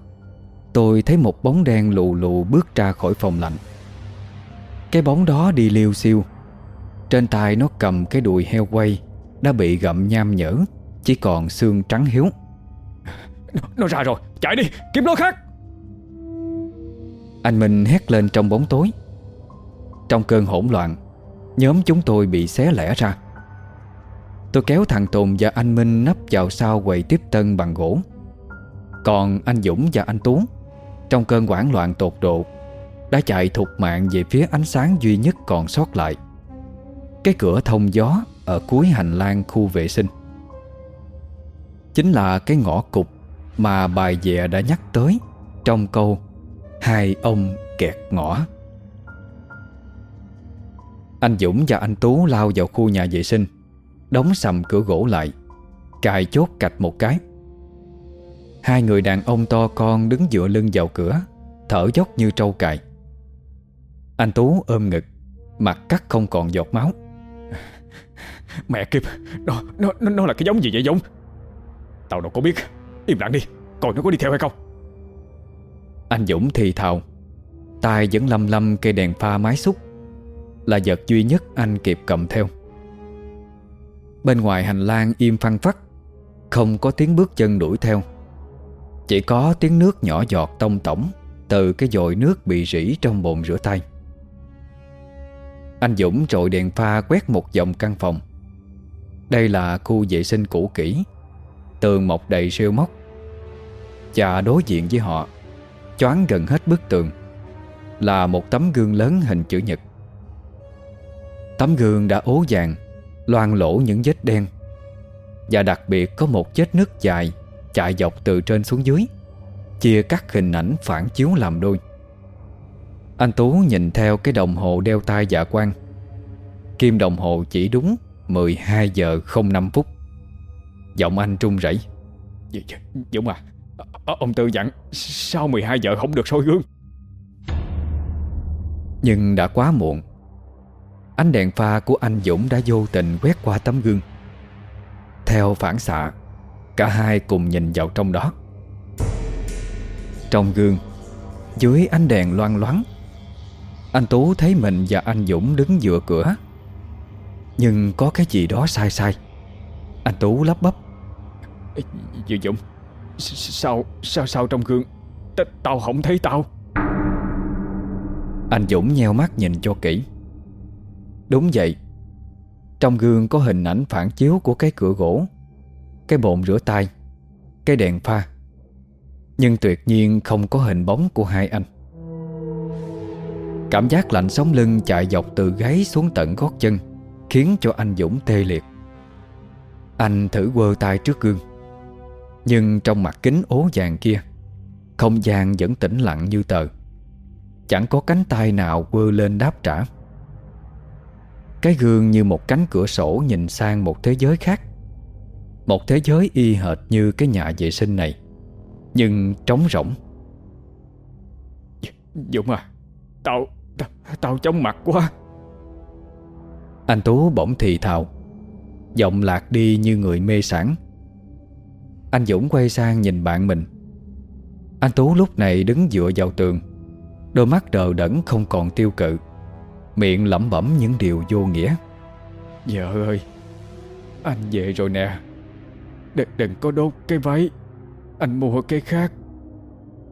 Tôi thấy một bóng đen lù lù bước ra khỏi phòng lạnh. Cái bóng đó đi liêu siêu Trên tay nó cầm cái đùi heo quay Đã bị gặm nham nhở, Chỉ còn xương trắng hiếu. Nó, ra rồi, chạy đi, kiếm lối khác. Anh Minh hét lên trong bóng tối. Trong cơn hỗn loạn Nhóm chúng tôi bị xé lẻ ra. Tôi kéo thằng Tùng và anh Minh nấp vào sau quầy tiếp tân bằng gỗ. Còn anh Dũng và anh Tú Trong cơn hoảng loạn tột độ Đã chạy thục mạng về phía ánh sáng duy nhất còn sót lại. Cái cửa thông gió Ở cuối hành lang khu vệ sinh. Chính là cái ngõ cục mà bài dẹ đã nhắc tới Trong câu Hai ông kẹt ngõ. Anh Dũng và anh Tú lao vào khu nhà vệ sinh Đóng sầm cửa gỗ lại Cài chốt cạch một cái. Hai người đàn ông to con đứng dựa lưng vào cửa Thở dốc như trâu cài Anh Tú ôm ngực Mặt cắt không còn giọt máu. Mẹ kiếp, nó, nó, nó, là cái giống gì vậy Dũng? Tao đâu có biết. Im lặng đi, coi nó có đi theo hay không? Anh Dũng thì thào. Tay vẫn lăm lăm cây đèn pha mái xúc. Là vật duy nhất anh kịp cầm theo. Bên ngoài hành lang im phăng phắc Không có tiếng bước chân đuổi theo. Chỉ có tiếng nước nhỏ giọt tông tổng Từ cái dội nước bị rỉ trong bồn rửa tay. Anh Dũng trội đèn pha quét một vòng căn phòng. Đây là khu vệ sinh cũ kỹ Tường mọc đầy rêu móc. Và đối diện với họ Choáng gần hết bức tường Là một tấm gương lớn hình chữ nhật Tấm gương đã ố vàng Loan lỗ những vết đen Và đặc biệt có một vết nứt dài Chạy dọc từ trên xuống dưới Chia cắt hình ảnh phản chiếu làm đôi Anh Tú nhìn theo cái đồng hồ đeo tay dạ quan Kim đồng hồ chỉ đúng 12 giờ 05 phút Giọng anh trung rẩy Dũng à, Ờ, ông Tư dặn, Sau 12 giờ không được soi gương. Nhưng đã quá muộn, Ánh đèn pha của anh Dũng đã vô tình quét qua tấm gương. Theo phản xạ, Cả hai cùng nhìn vào trong đó. Trong gương, Dưới ánh đèn loang loáng, Anh Tú thấy mình và anh Dũng đứng dựa cửa. Nhưng có cái gì đó sai sai. Anh Tú lắp bắp Dư Dũng Sao Sao sao trong gương T Tao không thấy tao? Anh Dũng nheo mắt nhìn cho kỹ. Đúng vậy. Trong gương có hình ảnh phản chiếu của cái cửa gỗ, Cái bồn rửa tay, Cái đèn pha. Nhưng tuyệt nhiên không có hình bóng của hai anh. Cảm giác lạnh sống lưng chạy dọc từ gáy xuống tận gót chân, Khiến cho anh Dũng tê liệt. Anh thử quơ tay trước gương. Nhưng trong mặt kính ố vàng kia Không gian vẫn tĩnh lặng như tờ. Chẳng có cánh tay nào quơ lên đáp trả. Cái gương như một cánh cửa sổ nhìn sang một thế giới khác. Một thế giới y hệt như cái nhà vệ sinh này Nhưng trống rỗng. Dũng à Tao Tao, tao chóng mặt quá. Anh Tú bỗng thì thào Giọng lạc đi như người mê sản Anh Dũng quay sang nhìn bạn mình. Anh Tú lúc này đứng dựa vào tường. Đôi mắt đờ đẫn không còn tiêu cự. Miệng lẩm bẩm những điều vô nghĩa. Vợ ơi Anh về rồi nè. Đừng, đừng có đốt cái váy. Anh mua cái khác.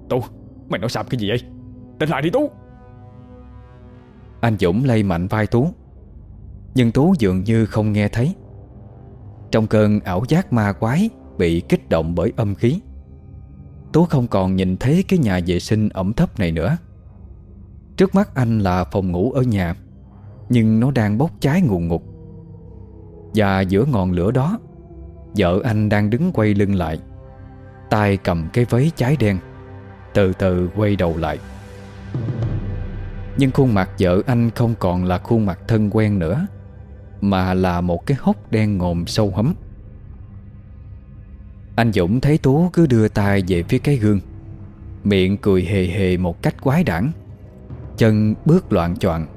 Tú Mày nói xàm cái gì vậy? Tỉnh lại đi Tú. Anh Dũng lay mạnh vai Tú. Nhưng Tú dường như không nghe thấy. Trong cơn ảo giác ma quái Bị kích động bởi âm khí. Tú không còn nhìn thấy cái nhà vệ sinh ẩm thấp này nữa. Trước mắt anh là phòng ngủ ở nhà, Nhưng nó đang bốc cháy ngùn ngụt. Và giữa ngọn lửa đó, Vợ anh đang đứng quay lưng lại, tay cầm cái váy cháy đen, Từ từ quay đầu lại. Nhưng khuôn mặt vợ anh không còn là khuôn mặt thân quen nữa, Mà là một cái hốc đen ngồm sâu hấm. Anh Dũng thấy Tú cứ đưa tay về phía cái gương. Miệng cười hề hề một cách quái đản. Chân bước loạn choạng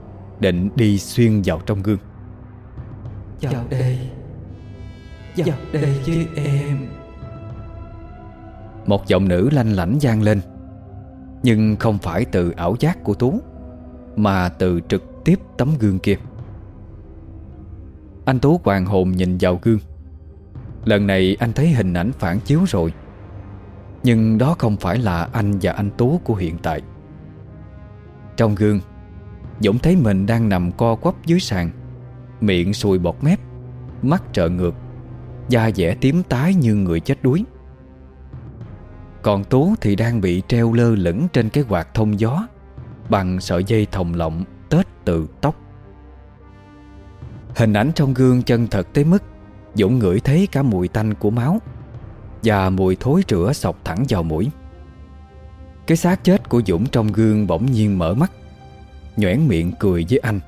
Định đi xuyên vào trong gương. Vào đây. Vào đây với em. Một giọng nữ lanh lảnh vang lên. Nhưng không phải từ ảo giác của Tú Mà từ trực tiếp tấm gương kia. Anh Tú hoàng hồn nhìn vào gương Lần này anh thấy hình ảnh phản chiếu rồi. Nhưng đó không phải là anh và anh Tú của hiện tại. Trong gương, Dũng thấy mình đang nằm co quắp dưới sàn, Miệng sùi bọt mép, Mắt trợn ngược, Da dẻ tím tái như người chết đuối. Còn Tú thì đang bị treo lơ lửng trên cái quạt thông gió, Bằng sợi dây thòng lọng tết từ tóc. Hình ảnh trong gương chân thật tới mức Dũng ngửi thấy cả mùi tanh của máu Và mùi thối rữa sọc thẳng vào mũi. Cái xác chết của Dũng trong gương bỗng nhiên mở mắt Nhoẻn miệng cười với anh.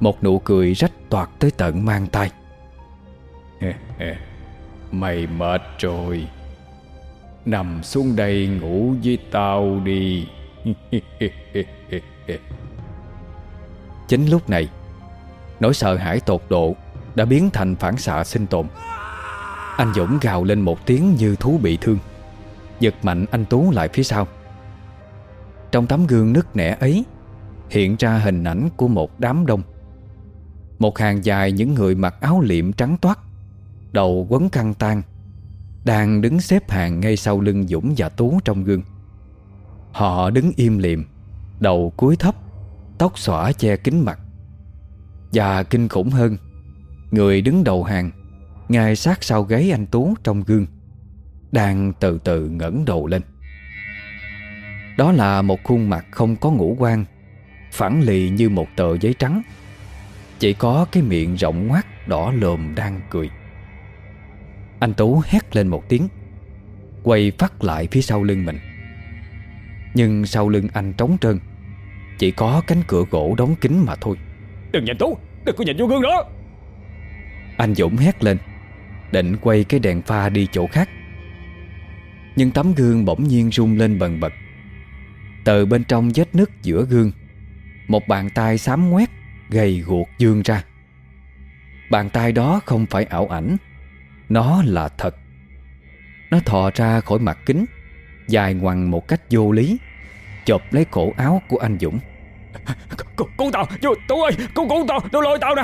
Một nụ cười rách toạc tới tận mang tay [LAUGHS] Mày mệt rồi. Nằm xuống đây ngủ với tao đi. [LAUGHS] Chính lúc này Nỗi sợ hãi tột độ đã biến thành phản xạ sinh tồn. Anh Dũng gào lên một tiếng như thú bị thương. Giật mạnh anh Tú lại phía sau. Trong tấm gương nứt nẻ ấy, Hiện ra hình ảnh của một đám đông. Một hàng dài những người mặc áo liệm trắng toát, Đầu quấn khăn tang Đang đứng xếp hàng ngay sau lưng Dũng và Tú trong gương. Họ đứng im liệm Đầu cúi thấp, Tóc xõa che kín mặt Và kinh khủng hơn Người đứng đầu hàng, ngài sát sau gáy anh Tú trong gương. Đang từ từ ngẩng đầu lên. Đó là một khuôn mặt không có ngũ quan, Phẳng lì như một tờ giấy trắng. Chỉ có cái miệng rộng ngoác, đỏ lồm đang cười. Anh Tú hét lên một tiếng, Quay phát lại phía sau lưng mình. Nhưng sau lưng anh trống trơn, Chỉ có cánh cửa gỗ đóng kín mà thôi. Đừng nhìn Tú, Đừng có nhìn vô gương nữa. Anh Dũng hét lên Định quay cái đèn pha đi chỗ khác. Nhưng tấm gương bỗng nhiên rung lên bần bật. Từ bên trong vết nứt giữa gương Một bàn tay xám ngoét Gầy guộc dương ra. Bàn tay đó không phải ảo ảnh Nó là thật. Nó thò ra khỏi mặt kính Dài ngoằng một cách vô lý Chộp lấy cổ áo của anh Dũng. Cứu, cứu tao, Tú ơi, cứu cứu tao, nó lôi tao nè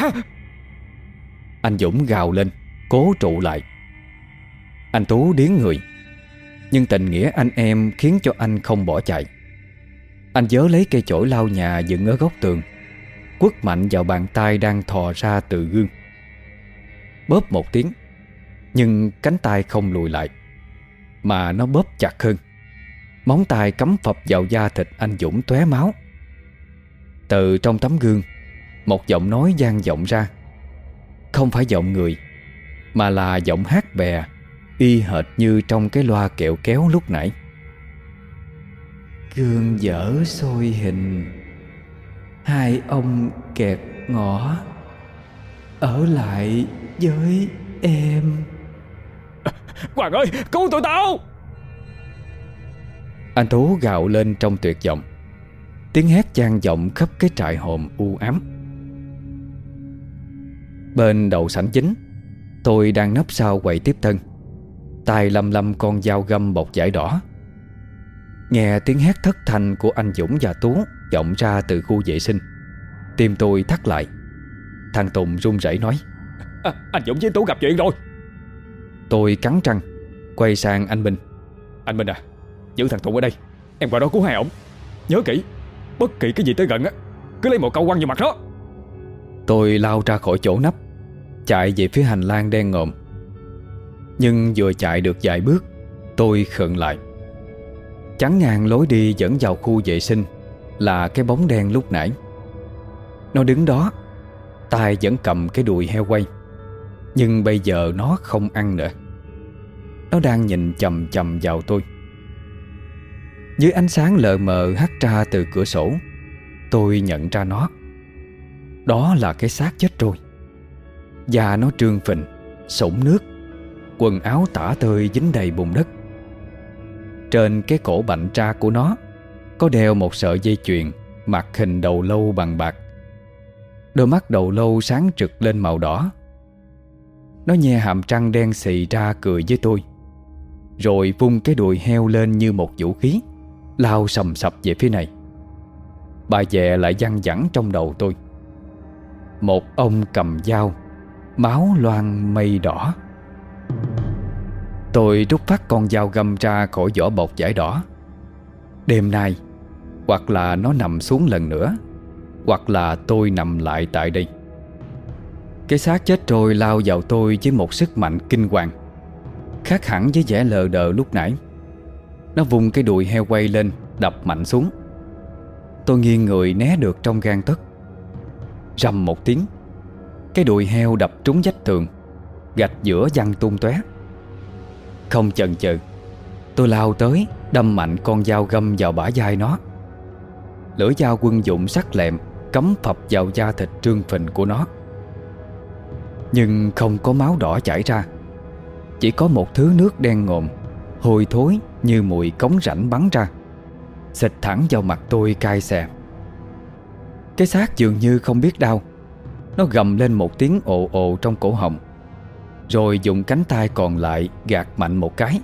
anh Dũng gào lên, Cố trụ lại. Anh Tú điến người, Nhưng tình nghĩa anh em khiến cho anh không bỏ chạy. Anh dớ lấy cây chổi lau nhà dựng ở góc tường, Quất mạnh vào bàn tay đang thò ra từ gương. Bóp một tiếng, Nhưng cánh tay không lùi lại, Mà nó bóp chặt hơn. Móng tay cắm phập vào da thịt anh Dũng tóe máu. Từ trong tấm gương, Một giọng nói gian vọng ra. Không phải giọng người Mà là giọng hát bè Y hệt như trong cái loa kẹo kéo lúc nãy. Gương dở sôi hình Hai ông kẹt ngõ Ở lại với em. Hoàng ơi cứu tụi tao! Anh Tú gào lên trong tuyệt vọng. Tiếng hét chan vọng khắp cái trại hòm u ám Bên đầu sảnh chính. Tôi đang nấp sau quầy tiếp tân tay lầm lầm con dao găm bọc vải đỏ. Nghe tiếng hét thất thanh của anh Dũng và Tú vọng ra từ khu vệ sinh. Tim tôi thắt lại. Thằng Tùng run rẩy nói à, Anh Dũng với Tú gặp chuyện rồi. Tôi cắn răng Quay sang anh Minh. Anh Minh à Giữ thằng Tùng ở đây. Em qua đó cứu hai ổng. Nhớ kỹ Bất kỳ cái gì tới gần á Cứ lấy một câu quăng vào mặt nó. Tôi lao ra khỏi chỗ nấp Chạy về phía hành lang đen ngòm. Nhưng vừa chạy được vài bước, Tôi khựng lại. Chắn ngang lối đi dẫn vào khu vệ sinh Là cái bóng đen lúc nãy. Nó đứng đó, tay vẫn cầm cái đùi heo quay, Nhưng bây giờ nó không ăn nữa. Nó đang nhìn chầm chầm vào tôi. Dưới ánh sáng lờ mờ hắt ra từ cửa sổ, Tôi nhận ra nó. Đó là cái xác chết rồi Da nó trương phình, sổng nước. Quần áo tả tơi dính đầy bùn đất. Trên cái cổ bạnh tra của nó, Có đeo một sợi dây chuyền Mặt hình đầu lâu bằng bạc. Đôi mắt đầu lâu sáng trực lên màu đỏ. Nó nhe hàm trăng đen xì ra cười với tôi, Rồi vung cái đùi heo lên như một vũ khí, Lao sầm sập về phía này. Bà dẹ lại văng vẳng trong đầu tôi. Một ông cầm dao Máu loang mây đỏ. Tôi rút phát con dao găm ra khỏi vỏ bọc giải đỏ. Đêm nay, Hoặc là nó nằm xuống lần nữa, Hoặc là tôi nằm lại tại đây. Cái xác chết trôi lao vào tôi với một sức mạnh kinh hoàng, Khác hẳn với vẻ lờ đờ lúc nãy. Nó vùng cái đùi heo quay lên, Đập mạnh xuống. Tôi nghiêng người né được trong gan tấc. Rầm một tiếng cái đùi heo đập trúng vách tường, Gạch giữa văng tung tóe. Không chần chừ, Tôi lao tới, Đâm mạnh con dao găm vào bả vai nó. Lưỡi dao quân dụng sắc lẹm, Cắm phập vào da thịt trương phình của nó. Nhưng không có máu đỏ chảy ra, Chỉ có một thứ nước đen ngòm, Hôi thối như mùi cống rãnh bắn ra, Xịt thẳng vào mặt tôi cay xè. Cái xác dường như không biết đau nó gầm lên một tiếng ồ ồ trong cổ họng, Rồi dùng cánh tay còn lại gạt mạnh một cái.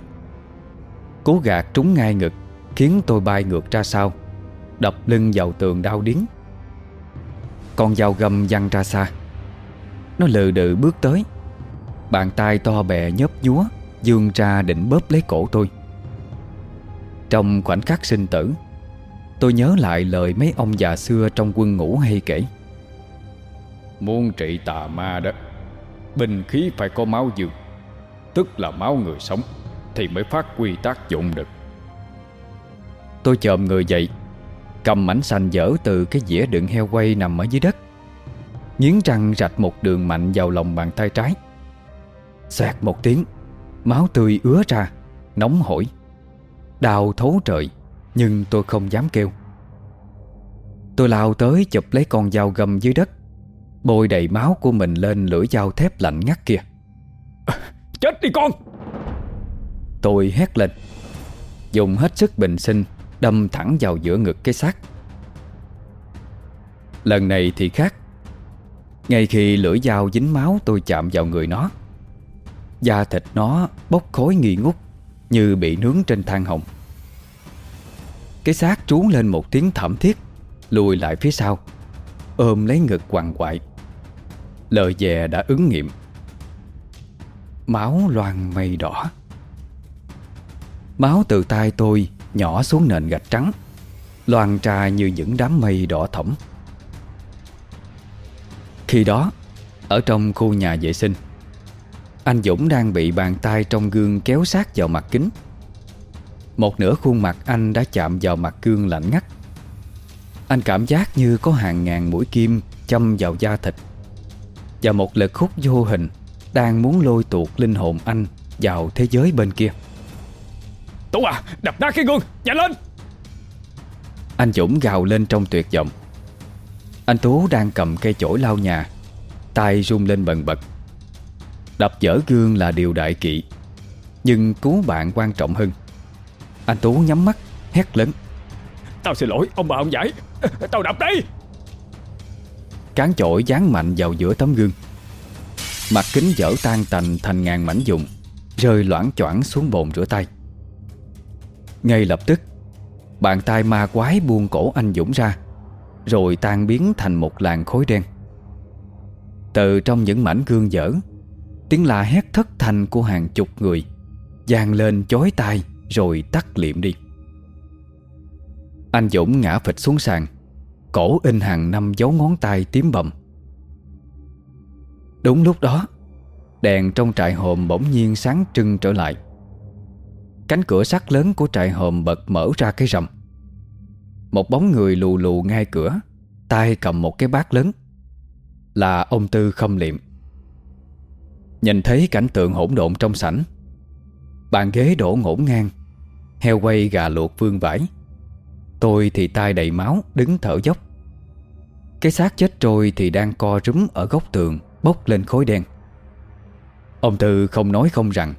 Cố gạt trúng ngay ngực, Khiến tôi bay ngược ra sau, Đập lưng vào tường đau điến Con dao gầm văng ra xa. Nó lừ đừ bước tới. Bàn tay to bè nhấp nhúa, Dương ra định bóp lấy cổ tôi. Trong khoảnh khắc sinh tử, Tôi nhớ lại lời mấy ông già xưa trong quân ngũ hay kể. Muốn trị tà ma đó, Bình khí phải có máu dương, Tức là máu người sống, Thì mới phát quy tác dụng được. Tôi chồm người dậy, Cầm mảnh sành dở từ cái dĩa đựng heo quay nằm ở dưới đất, Nghiến răng rạch một đường mạnh vào lòng bàn tay trái. Xoẹt một tiếng, Máu tươi ứa ra, Nóng hổi, Đau thấu trời, Nhưng tôi không dám kêu. Tôi lao tới chụp lấy con dao gầm dưới đất Bôi đầy máu của mình lên lưỡi dao thép lạnh ngắt kia. Chết đi con! Tôi hét lên. Dùng hết sức bình sinh Đâm thẳng vào giữa ngực cái xác. Lần này thì khác. Ngay khi lưỡi dao dính máu tôi chạm vào người nó Da thịt nó bốc khói nghi ngút Như bị nướng trên than hồng. Cái xác trú lên một tiếng thảm thiết Lùi lại phía sau Ôm lấy ngực quằn quại Lời dè đã ứng nghiệm. Máu loàn mây đỏ. Máu từ tay tôi nhỏ xuống nền gạch trắng Loàn ra như những đám mây đỏ thẫm. Khi đó, Ở trong khu nhà vệ sinh, Anh Dũng đang bị bàn tay trong gương kéo sát vào mặt kính. Một nửa khuôn mặt anh đã chạm vào mặt gương lạnh ngắt. Anh cảm giác như có hàng ngàn mũi kim châm vào da thịt. Và một lực hút vô hình Đang muốn lôi tuột linh hồn anh vào thế giới bên kia. Tú à đập nát cái gương Nhanh lên! Anh Dũng gào lên trong tuyệt vọng. Anh Tú đang cầm cây chổi lau nhà tay rung lên bần bật. Đập dở gương là điều đại kỵ Nhưng cứu bạn quan trọng hơn. Anh Tú nhắm mắt Hét lớn. Tao xin lỗi ông bà ông giải. Tao đập đây Cán chổi dán mạnh vào giữa tấm gương. Mặt kính dở tan tành thành ngàn mảnh dụng, Rơi loãng choảng xuống bồn rửa tay. Ngay lập tức, Bàn tay ma quái buông cổ anh Dũng ra, Rồi tan biến thành một làn khối đen. Từ trong những mảnh gương dở, Tiếng la hét thất thanh của hàng chục người vang lên chói tai Rồi tắt liệm đi. Anh Dũng ngã phịch xuống sàn Cổ in hàng năm dấu ngón tay tím bầm. Đúng lúc đó, Đèn trong trại hòm bỗng nhiên sáng trưng trở lại. Cánh cửa sắt lớn của trại hòm bật mở ra cái rầm. Một bóng người lù lù ngay cửa, tay cầm một cái bát lớn. Là ông Tư không liệm. Nhìn thấy cảnh tượng hỗn độn trong sảnh, Bàn ghế đổ ngổn ngang, Heo quay gà luộc vương vải Tôi thì tai đầy máu, Đứng thở dốc. Cái xác chết trôi thì đang co rúm Ở góc tường, bốc lên khối đen. Ông Tư không nói không rằng,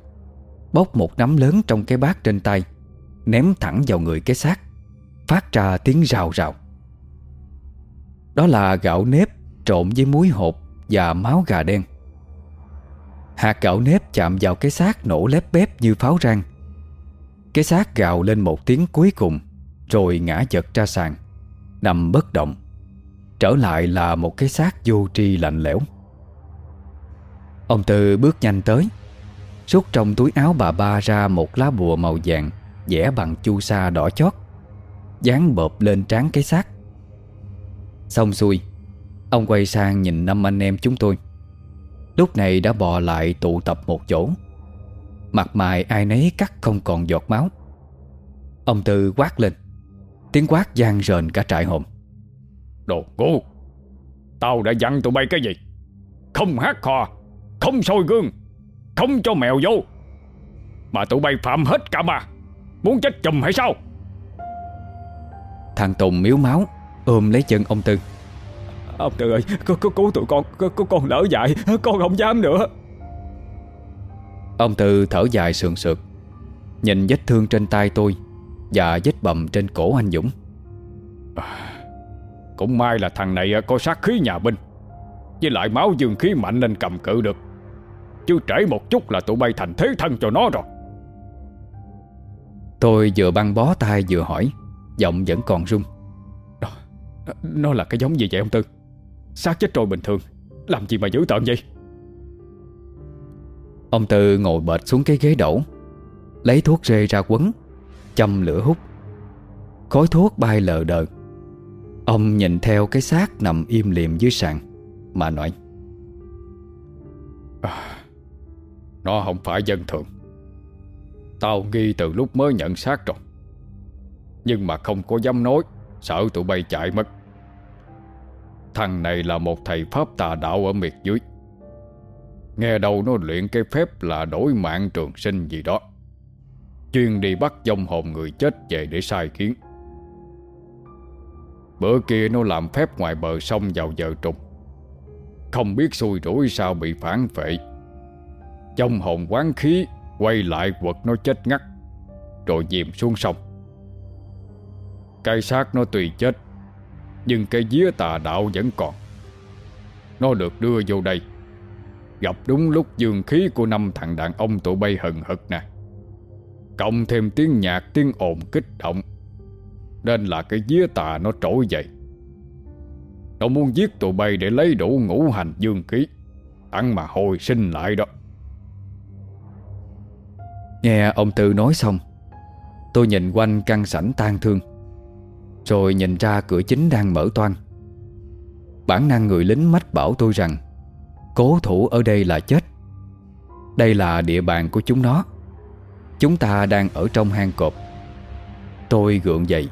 Bốc một nắm lớn trong cái bát trên tay, Ném thẳng vào người cái xác, Phát ra tiếng rào rào. Đó là gạo nếp Trộn với muối hột Và máu gà đen. Hạt gạo nếp chạm vào cái xác Nổ lép bép như pháo rang. Cái xác gào lên một tiếng cuối cùng rồi ngã chật ra sàn, Nằm bất động, Trở lại là một cái xác vô tri lạnh lẽo. Ông Tư bước nhanh tới, Rút trong túi áo bà ba ra một lá bùa màu vàng vẽ bằng chu sa đỏ chót, Dán bợp lên trán cái xác. Xong xuôi, Ông quay sang nhìn năm anh em chúng tôi. Lúc này đã bò lại tụ tập một chỗ. Mặt mày ai nấy cắt không còn giọt máu. Ông Tư quát lên. Tiếng quát gian rền cả trại hồn. Đồ ngu Tao đã dặn tụi bay cái gì? Không hát hò Không soi gương Không cho mèo vô. Mà tụi bay phạm hết cả mà Muốn chết chùm hay sao? Thằng Tùng miếu máu Ôm lấy chân ông Tư. Ông Tư ơi Cứu, cứu, cứu tụi con cứu con lỡ dại Con không dám nữa. Ông Tư thở dài sườn sượt Nhìn vết thương trên tay tôi Và vết bầm trên cổ anh Dũng. Cũng may là thằng này có sát khí nhà binh. Với lại máu dương khí mạnh nên cầm cự được. Chứ trễ một chút là tụi bay thành thế thân cho nó rồi. Tôi vừa băng bó tay vừa hỏi Giọng vẫn còn rung. Nó, nó là cái giống gì vậy ông Tư? Xác chết trôi bình thường Làm gì mà dữ tợn vậy? Ông Tư ngồi bệt xuống cái ghế đổ Lấy thuốc rê ra quấn Châm lửa hút. Khói thuốc bay lờ đờ. Ông nhìn theo cái xác nằm im liềm dưới sàn Mà nói à, Nó không phải dân thường. Tao nghi từ lúc mới nhận xác rồi. Nhưng mà không có dám nói Sợ tụi bay chạy mất. Thằng này là một thầy pháp tà đạo ở miệt dưới. Nghe đâu nó luyện cái phép là đổi mạng trường sinh gì đó. Chuyên đi bắt dông hồn người chết về để sai khiến. Bữa kia nó làm phép ngoài bờ sông vào giờ trục. Không biết xui rủi sao bị phản phệ Dông hồn quán khí Quay lại quật nó chết ngắt, Rồi dìm xuống sông. Cái xác nó tùy chết, Nhưng cái día tà đạo vẫn còn. Nó được đưa vô đây. Gặp đúng lúc dương khí của năm thằng đàn ông tụi bay hừng hực nè. Cộng thêm tiếng nhạc, tiếng ồn kích động. Nên là cái día tà nó trỗi dậy. Nó muốn giết tụi bay để lấy đủ ngũ hành dương khí. Ăn mà hồi sinh lại đó. Nghe ông Tư nói xong, Tôi nhìn quanh căn sảnh tan thương, Rồi nhìn ra cửa chính đang mở toan Bản năng người lính mách bảo tôi rằng, Cố thủ ở đây là chết. Đây là địa bàn của chúng nó. Chúng ta đang ở trong hang cọp. Tôi gượng dậy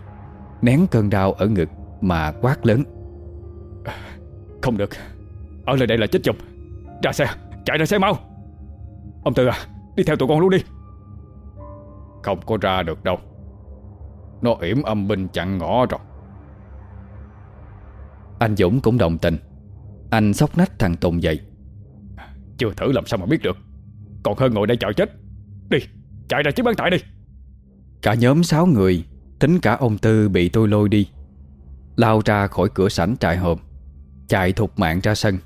Nén cơn đau ở ngực Mà quát lớn. Không được. Ở lại đây là chết chùm Ra xe Chạy ra xe mau. Ông Tư à Đi theo tụi con luôn đi. Không có ra được đâu. Nó yểm âm binh chặn ngõ rồi. Anh Dũng cũng đồng tình. Anh sóc nách thằng Tùng dậy. Chưa thử làm sao mà biết được. Còn hơn ngồi đây chờ chết. Đi Chạy ra chiếc bán tải đi. Cả nhóm 6 người, Tính cả ông Tư bị tôi lôi đi, Lao ra khỏi cửa sảnh trại hòm Chạy thục mạng ra sân.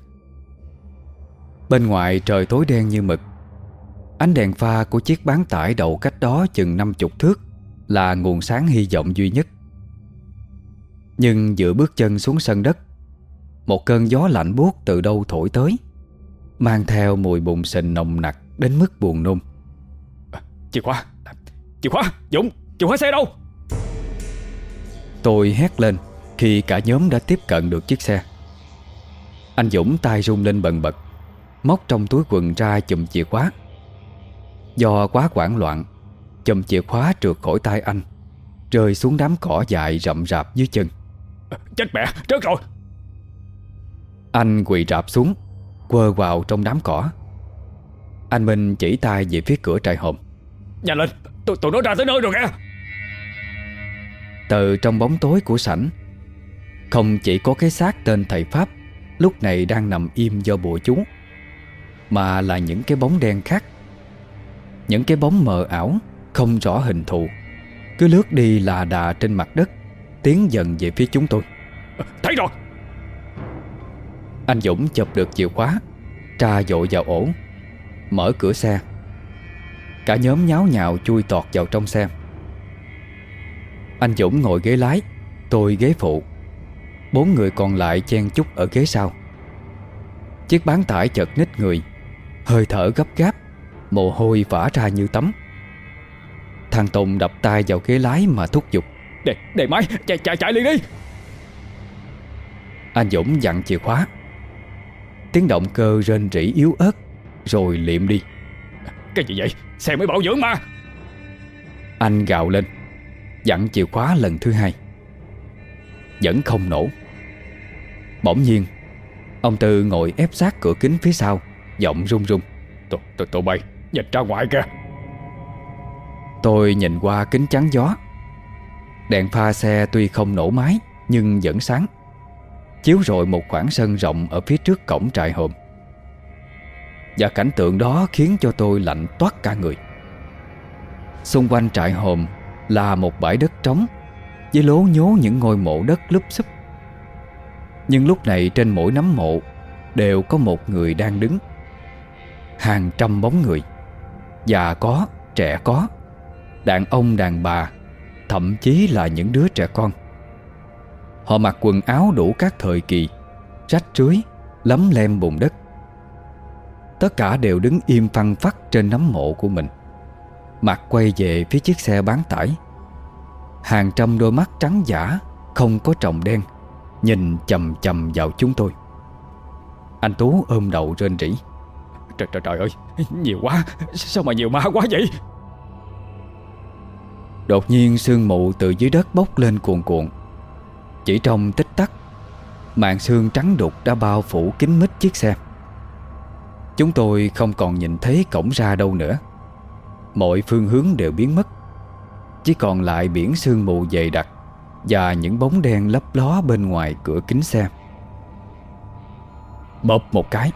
Bên ngoài trời tối đen như mực, Ánh đèn pha của chiếc bán tải đậu cách đó chừng năm chục thước Là nguồn sáng hy vọng duy nhất. Nhưng vừa bước chân xuống sân đất, Một cơn gió lạnh buốt từ đâu thổi tới, Mang theo mùi bùn sình nồng nặc Đến mức buồn nôn. Chìa khóa. Chìa khóa Dũng Chìa khóa xe đâu? Tôi hét lên Khi cả nhóm đã tiếp cận được chiếc xe. Anh Dũng tay rung lên bần bật Móc trong túi quần ra chùm chìa khóa. Do quá hoảng loạn Chùm chìa khóa trượt khỏi tay anh Rơi xuống đám cỏ dại rậm rạp dưới chân. Chết mẹ Rớt rồi. Anh quỳ rạp xuống Quơ vào trong đám cỏ. Anh Minh chỉ tay về phía cửa trại hòm Nhanh lên Tụi, tụi nó ra tới nơi rồi kìa Từ trong bóng tối của sảnh Không chỉ có cái xác tên thầy Pháp Lúc này đang nằm im do bùa chú Mà là những cái bóng đen khác. Những cái bóng mờ ảo Không rõ hình thù. Cứ lướt đi là đà trên mặt đất Tiến dần về phía chúng tôi. Thấy rồi. Anh Dũng chụp được chìa khóa Tra dội vào ổ Mở cửa xe Cả nhóm nháo nhào chui tọt vào trong xe. Anh Dũng ngồi ghế lái Tôi ghế phụ. Bốn người còn lại chen chúc ở ghế sau. Chiếc bán tải chật nít người Hơi thở gấp gáp Mồ hôi vã ra như tắm. Thằng Tùng đập tay vào ghế lái mà thúc giục Để, để máy chạy, chạy, chạy liền đi. Anh Dũng dặn chìa khóa. Tiếng động cơ rên rỉ yếu ớt Rồi liệm đi. Cái gì vậy? Xe mới bảo dưỡng mà. Anh gào lên. Dặn chìa khóa lần thứ hai. Vẫn không nổ. Bỗng nhiên Ông Tư ngồi ép sát cửa kính phía sau Giọng run run. Tụi, tụi, tụi bay Nhìn ra ngoài kìa. Tôi nhìn qua kính chắn gió. Đèn pha xe tuy không nổ máy Nhưng vẫn sáng. Chiếu rọi một khoảng sân rộng Ở phía trước cổng trại hòm và cảnh tượng đó khiến cho tôi lạnh toát cả người. Xung quanh trại hòm Là một bãi đất trống Với lố nhố những ngôi mộ đất lúp xúp. Nhưng lúc này trên mỗi nấm mộ Đều có một người đang đứng. Hàng trăm bóng người Già có, trẻ có Đàn ông đàn bà Thậm chí là những đứa trẻ con. Họ mặc quần áo đủ các thời kỳ Rách rưới Lấm lem bùn đất. Tất cả đều đứng im phăng phắc Trên nấm mộ của mình. Mặt quay về phía chiếc xe bán tải. Hàng trăm đôi mắt trắng giả, Không có tròng đen, Nhìn chầm chầm vào chúng tôi. Anh Tú ôm đầu rên rỉ. Trời trời trời ơi, Nhiều quá, Sao mà nhiều ma quá vậy? Đột nhiên sương mù từ dưới đất bốc lên cuồn cuộn. Chỉ trong tích tắc mạng sương trắng đục đã bao phủ kín mít chiếc xe. Chúng tôi không còn nhìn thấy cổng ra đâu nữa. Mọi phương hướng đều biến mất. Chỉ còn lại biển sương mù dày đặc Và những bóng đen lấp ló bên ngoài cửa kính xe. Bập một cái,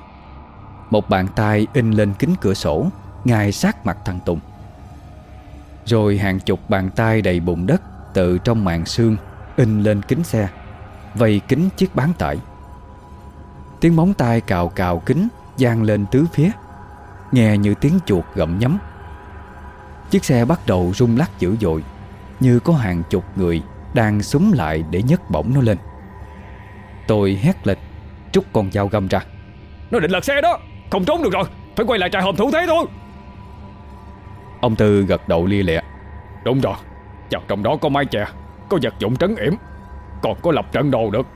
Một bàn tay in lên kính cửa sổ, Ngay sát mặt thằng Tùng. Rồi hàng chục bàn tay đầy bùn đất Từ trong màn xương In lên kính xe, Vây kính chiếc bán tải. Tiếng móng tay cào cào kính gian lên tứ phía. Nghe như tiếng chuột gặm nhấm. Chiếc xe bắt đầu rung lắc dữ dội Như có hàng chục người Đang súng lại để nhấc bổng nó lên. Tôi hét lịch Trúc con dao găm ra. Nó định lật xe đó Không trốn được rồi Phải quay lại trại hòm thủ thế thôi. Ông Tư gật đầu lia lịa. Đúng rồi Chắc trong đó có mái chè Có vật dụng trấn yểm Còn có lập trận đồ được.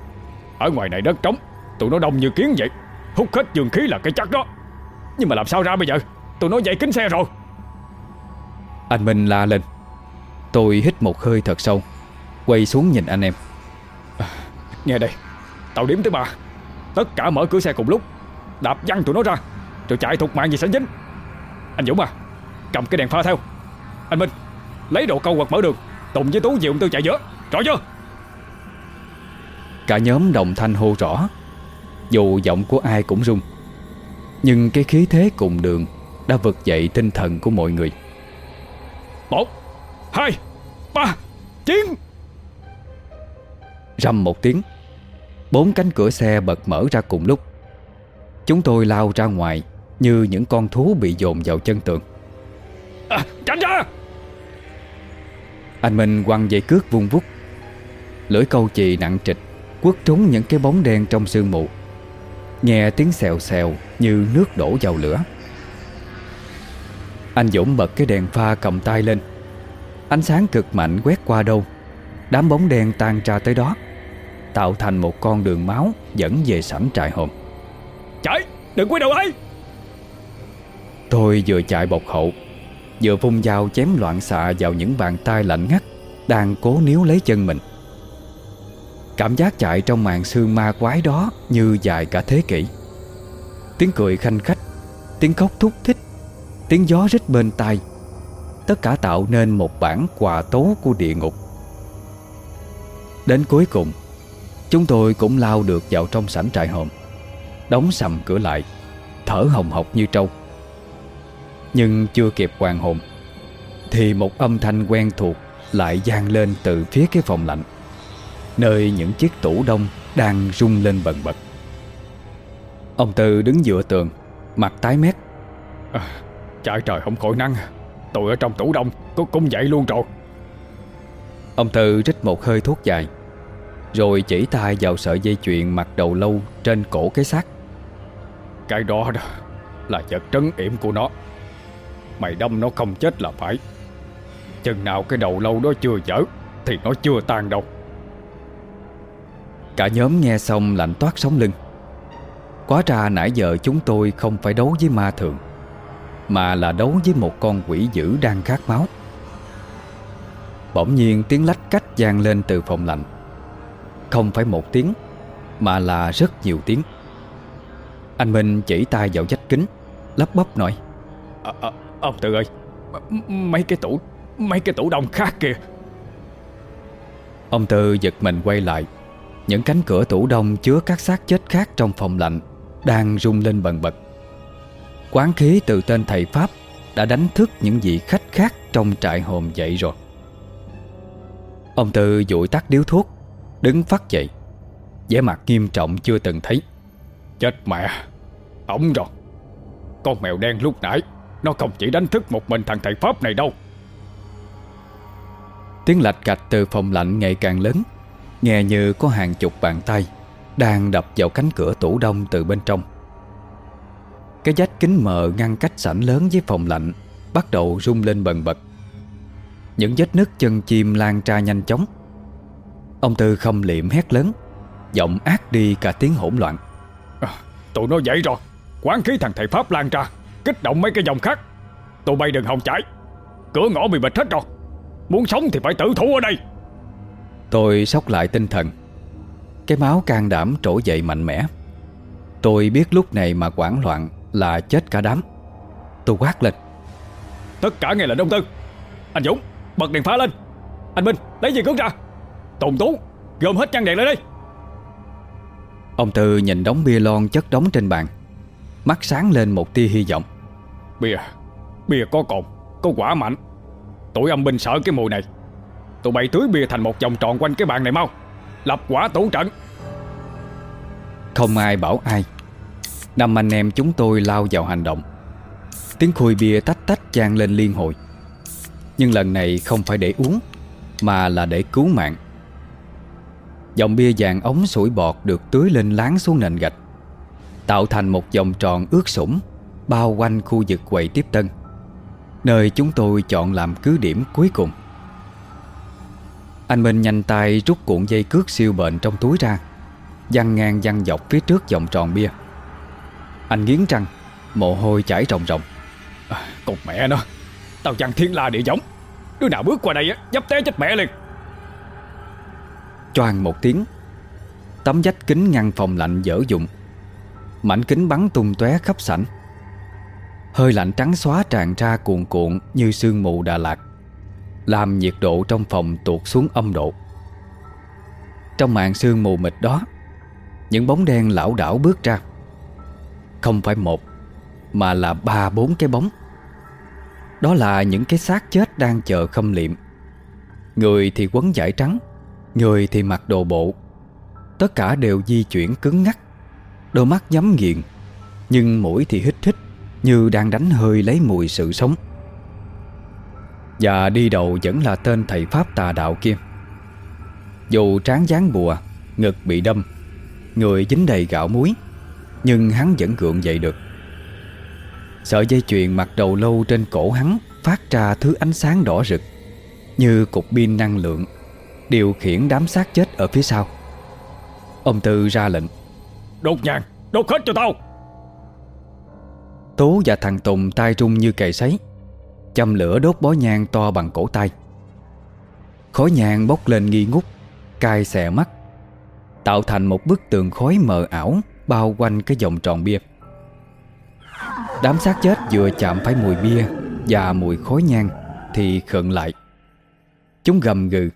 Ở ngoài này đất trống Tụi nó đông như kiến vậy Hút hết dương khí là cái chắc đó. Nhưng mà làm sao ra bây giờ? Tụi nó dậy kính xe rồi. Anh Minh la lên. Tôi hít một hơi thật sâu Quay xuống nhìn anh em. À, Nghe đây Tàu điểm tới ba. Tất cả mở cửa xe cùng lúc. Đạp văng tụi nó ra Rồi chạy thục mạng về sảnh dính Anh Dũng à Cầm cái đèn pha theo. Anh Minh Lấy đồ câu quật mở đường Tùng với Tú dịu Tư chạy giữa. Rõ chưa? Cả nhóm đồng thanh hô rõ Dù giọng của ai cũng rung. Nhưng cái khí thế cùng đường Đã vực dậy tinh thần của mọi người. Một Hai Ba Chiến Rầm một tiếng Bốn cánh cửa xe bật mở ra cùng lúc. Chúng tôi lao ra ngoài Như những con thú bị dồn vào chân tường. À, Tránh ra! Anh Minh quăng dây cước vung vút. Lưỡi câu chì nặng trịch Quất trúng những cái bóng đen trong sương mù Nghe tiếng xèo xèo Như nước đổ vào lửa. Anh Dũng bật cái đèn pha cầm tay lên. Ánh sáng cực mạnh quét qua đâu. Đám bóng đen tan ra tới đó Tạo thành một con đường máu Dẫn về sảnh trại hòm Chạy đừng quay đầu ấy! Tôi vừa chạy bọc hậu Vừa vung dao chém loạn xạ Vào những bàn tay lạnh ngắt Đang cố níu lấy chân mình Cảm giác chạy trong màn sương ma quái đó Như dài cả thế kỷ. Tiếng cười khanh khách, Tiếng khóc thúc thích, Tiếng gió rít bên tai, Tất cả tạo nên một bản quà tố của địa ngục. Đến cuối cùng, Chúng tôi cũng lao được vào trong sảnh trại hòm, Đóng sầm cửa lại, Thở hồng hộc như trâu. Nhưng chưa kịp hoàn hồn, Thì một âm thanh quen thuộc Lại gian lên từ phía cái phòng lạnh. Nơi những chiếc tủ đông Đang rung lên bần bật. Ông Tư đứng dựa tường Mặt tái mét. À, Trời trời không khỏi năng Tôi ở trong tủ đông Có cũng vậy luôn rồi. Ông Tư rít một hơi thuốc dài Rồi chỉ tay vào sợi dây chuyền Mặt đầu lâu trên cổ cái xác. Cái đó đó Là vật trấn yểm của nó. Mày đâm nó không chết là phải. Chừng nào cái đầu lâu đó chưa dở Thì nó chưa tan đâu Cả nhóm nghe xong lạnh toát sống lưng. Quá ra nãy giờ chúng tôi không phải đấu với ma thường Mà là đấu với một con quỷ dữ đang khát máu. Bỗng nhiên tiếng lách cách vang lên từ phòng lạnh. Không phải một tiếng Mà là rất nhiều tiếng. Anh Minh chỉ tay vào vách kính Lắp bắp nói. À, à, Ông Tư ơi Mấy cái tủ Mấy cái tủ đông khác kìa. Ông Tư giật mình quay lại Những cánh cửa tủ đông chứa các xác chết khác trong phòng lạnh Đang rung lên bần bật. Quán khí từ tên thầy Pháp Đã đánh thức những vị khách khác trong trại hòm dậy rồi. Ông Tư dụi tắt điếu thuốc Đứng phát dậy. Vẻ mặt nghiêm trọng chưa từng thấy. Chết mẹ Ổng rồi. Con mèo đen lúc nãy Nó không chỉ đánh thức một mình thằng thầy Pháp này đâu. Tiếng lạch cạch từ phòng lạnh ngày càng lớn Nghe như có hàng chục bàn tay Đang đập vào cánh cửa tủ đông từ bên trong. Cái vách kính mờ ngăn cách sảnh lớn với phòng lạnh Bắt đầu rung lên bần bật. Những vết nứt chân chim lan ra nhanh chóng. Ông Tư không liệm hét lớn Giọng ác đi cả tiếng hỗn loạn. À, Tụi nó dậy rồi Quán khí thằng thầy Pháp lan ra Kích động mấy cái dòng khác. Tụi bay đừng hòng chạy Cửa ngõ bị bịt hết rồi Muốn sống thì phải tự thủ ở đây. Tôi sốc lại tinh thần. Cái máu can đảm trỗi dậy mạnh mẽ. Tôi biết lúc này mà quảng loạn Là chết cả đám. Tôi quát lên. Tất cả nghe lệnh ông Tư. Anh Dũng bật đèn pha lên. Anh Minh lấy gì cướp ra? Tùng Tú gom hết chăn đèn lên đây. Ông Tư nhìn đống bia lon chất đống trên bàn. Mắt sáng lên một tia hy vọng. Bia Bia có cồn Có quả mạnh Tụi âm binh sợ cái mùi này Tụi bay tưới bia thành một vòng tròn quanh cái bàn này mau. Lập quả tủ trận. Không ai bảo ai. Năm anh em chúng tôi lao vào hành động. Tiếng khui bia tách tách chan lên liên hồi. Nhưng lần này không phải để uống, Mà là để cứu mạng. Dòng bia vàng ống sủi bọt được tưới lên láng xuống nền gạch, Tạo thành một vòng tròn ướt sũng, Bao quanh khu vực quầy tiếp tân, Nơi chúng tôi chọn làm cứ điểm cuối cùng. Anh Minh nhanh tay rút cuộn dây cước siêu bền trong túi ra Văng ngang văng dọc phía trước vòng tròn bia. Anh nghiến răng Mồ hôi chảy ròng ròng. À, Cục mẹ nó Tao chăng thiên la địa giống. Đứa nào bước qua đây á dấp té chết mẹ liền. Choang một tiếng Tấm vách kính ngăn phòng lạnh dở dụng. Mảnh kính bắn tung tóe khắp sảnh. Hơi lạnh trắng xóa tràn ra cuồn cuộn Như sương mù Đà Lạt làm nhiệt độ trong phòng tuột xuống âm độ. Trong màn sương mù mịt đó, Những bóng đen lão đảo bước ra. Không phải một, Mà là ba bốn cái bóng. Đó là những cái xác chết đang chờ khâm liệm. Người thì quấn vải trắng, Người thì mặc đồ bộ. Tất cả đều di chuyển cứng ngắc, Đôi mắt nhắm nghiền, Nhưng mũi thì hít hít Như đang đánh hơi lấy mùi sự sống. Và đi đầu vẫn là tên thầy Pháp tà đạo kia. Dù trán dáng bùa Ngực bị đâm Người dính đầy gạo muối Nhưng hắn vẫn gượng dậy được. Sợi dây chuyền mặc đầu lâu trên cổ hắn Phát ra thứ ánh sáng đỏ rực Như cục pin năng lượng Điều khiển đám xác chết ở phía sau. Ông Tư ra lệnh. Đốt nhang, đốt hết cho tao. Tú và thằng Tùng tay trung như cày sấy Châm lửa đốt bó nhang to bằng cổ tay. Khói nhang bốc lên nghi ngút Cai xè mắt, Tạo thành một bức tường khói mờ ảo Bao quanh cái vòng tròn bia. Đám xác chết vừa chạm phải mùi bia Và mùi khói nhang Thì khựng lại. Chúng gầm gừ,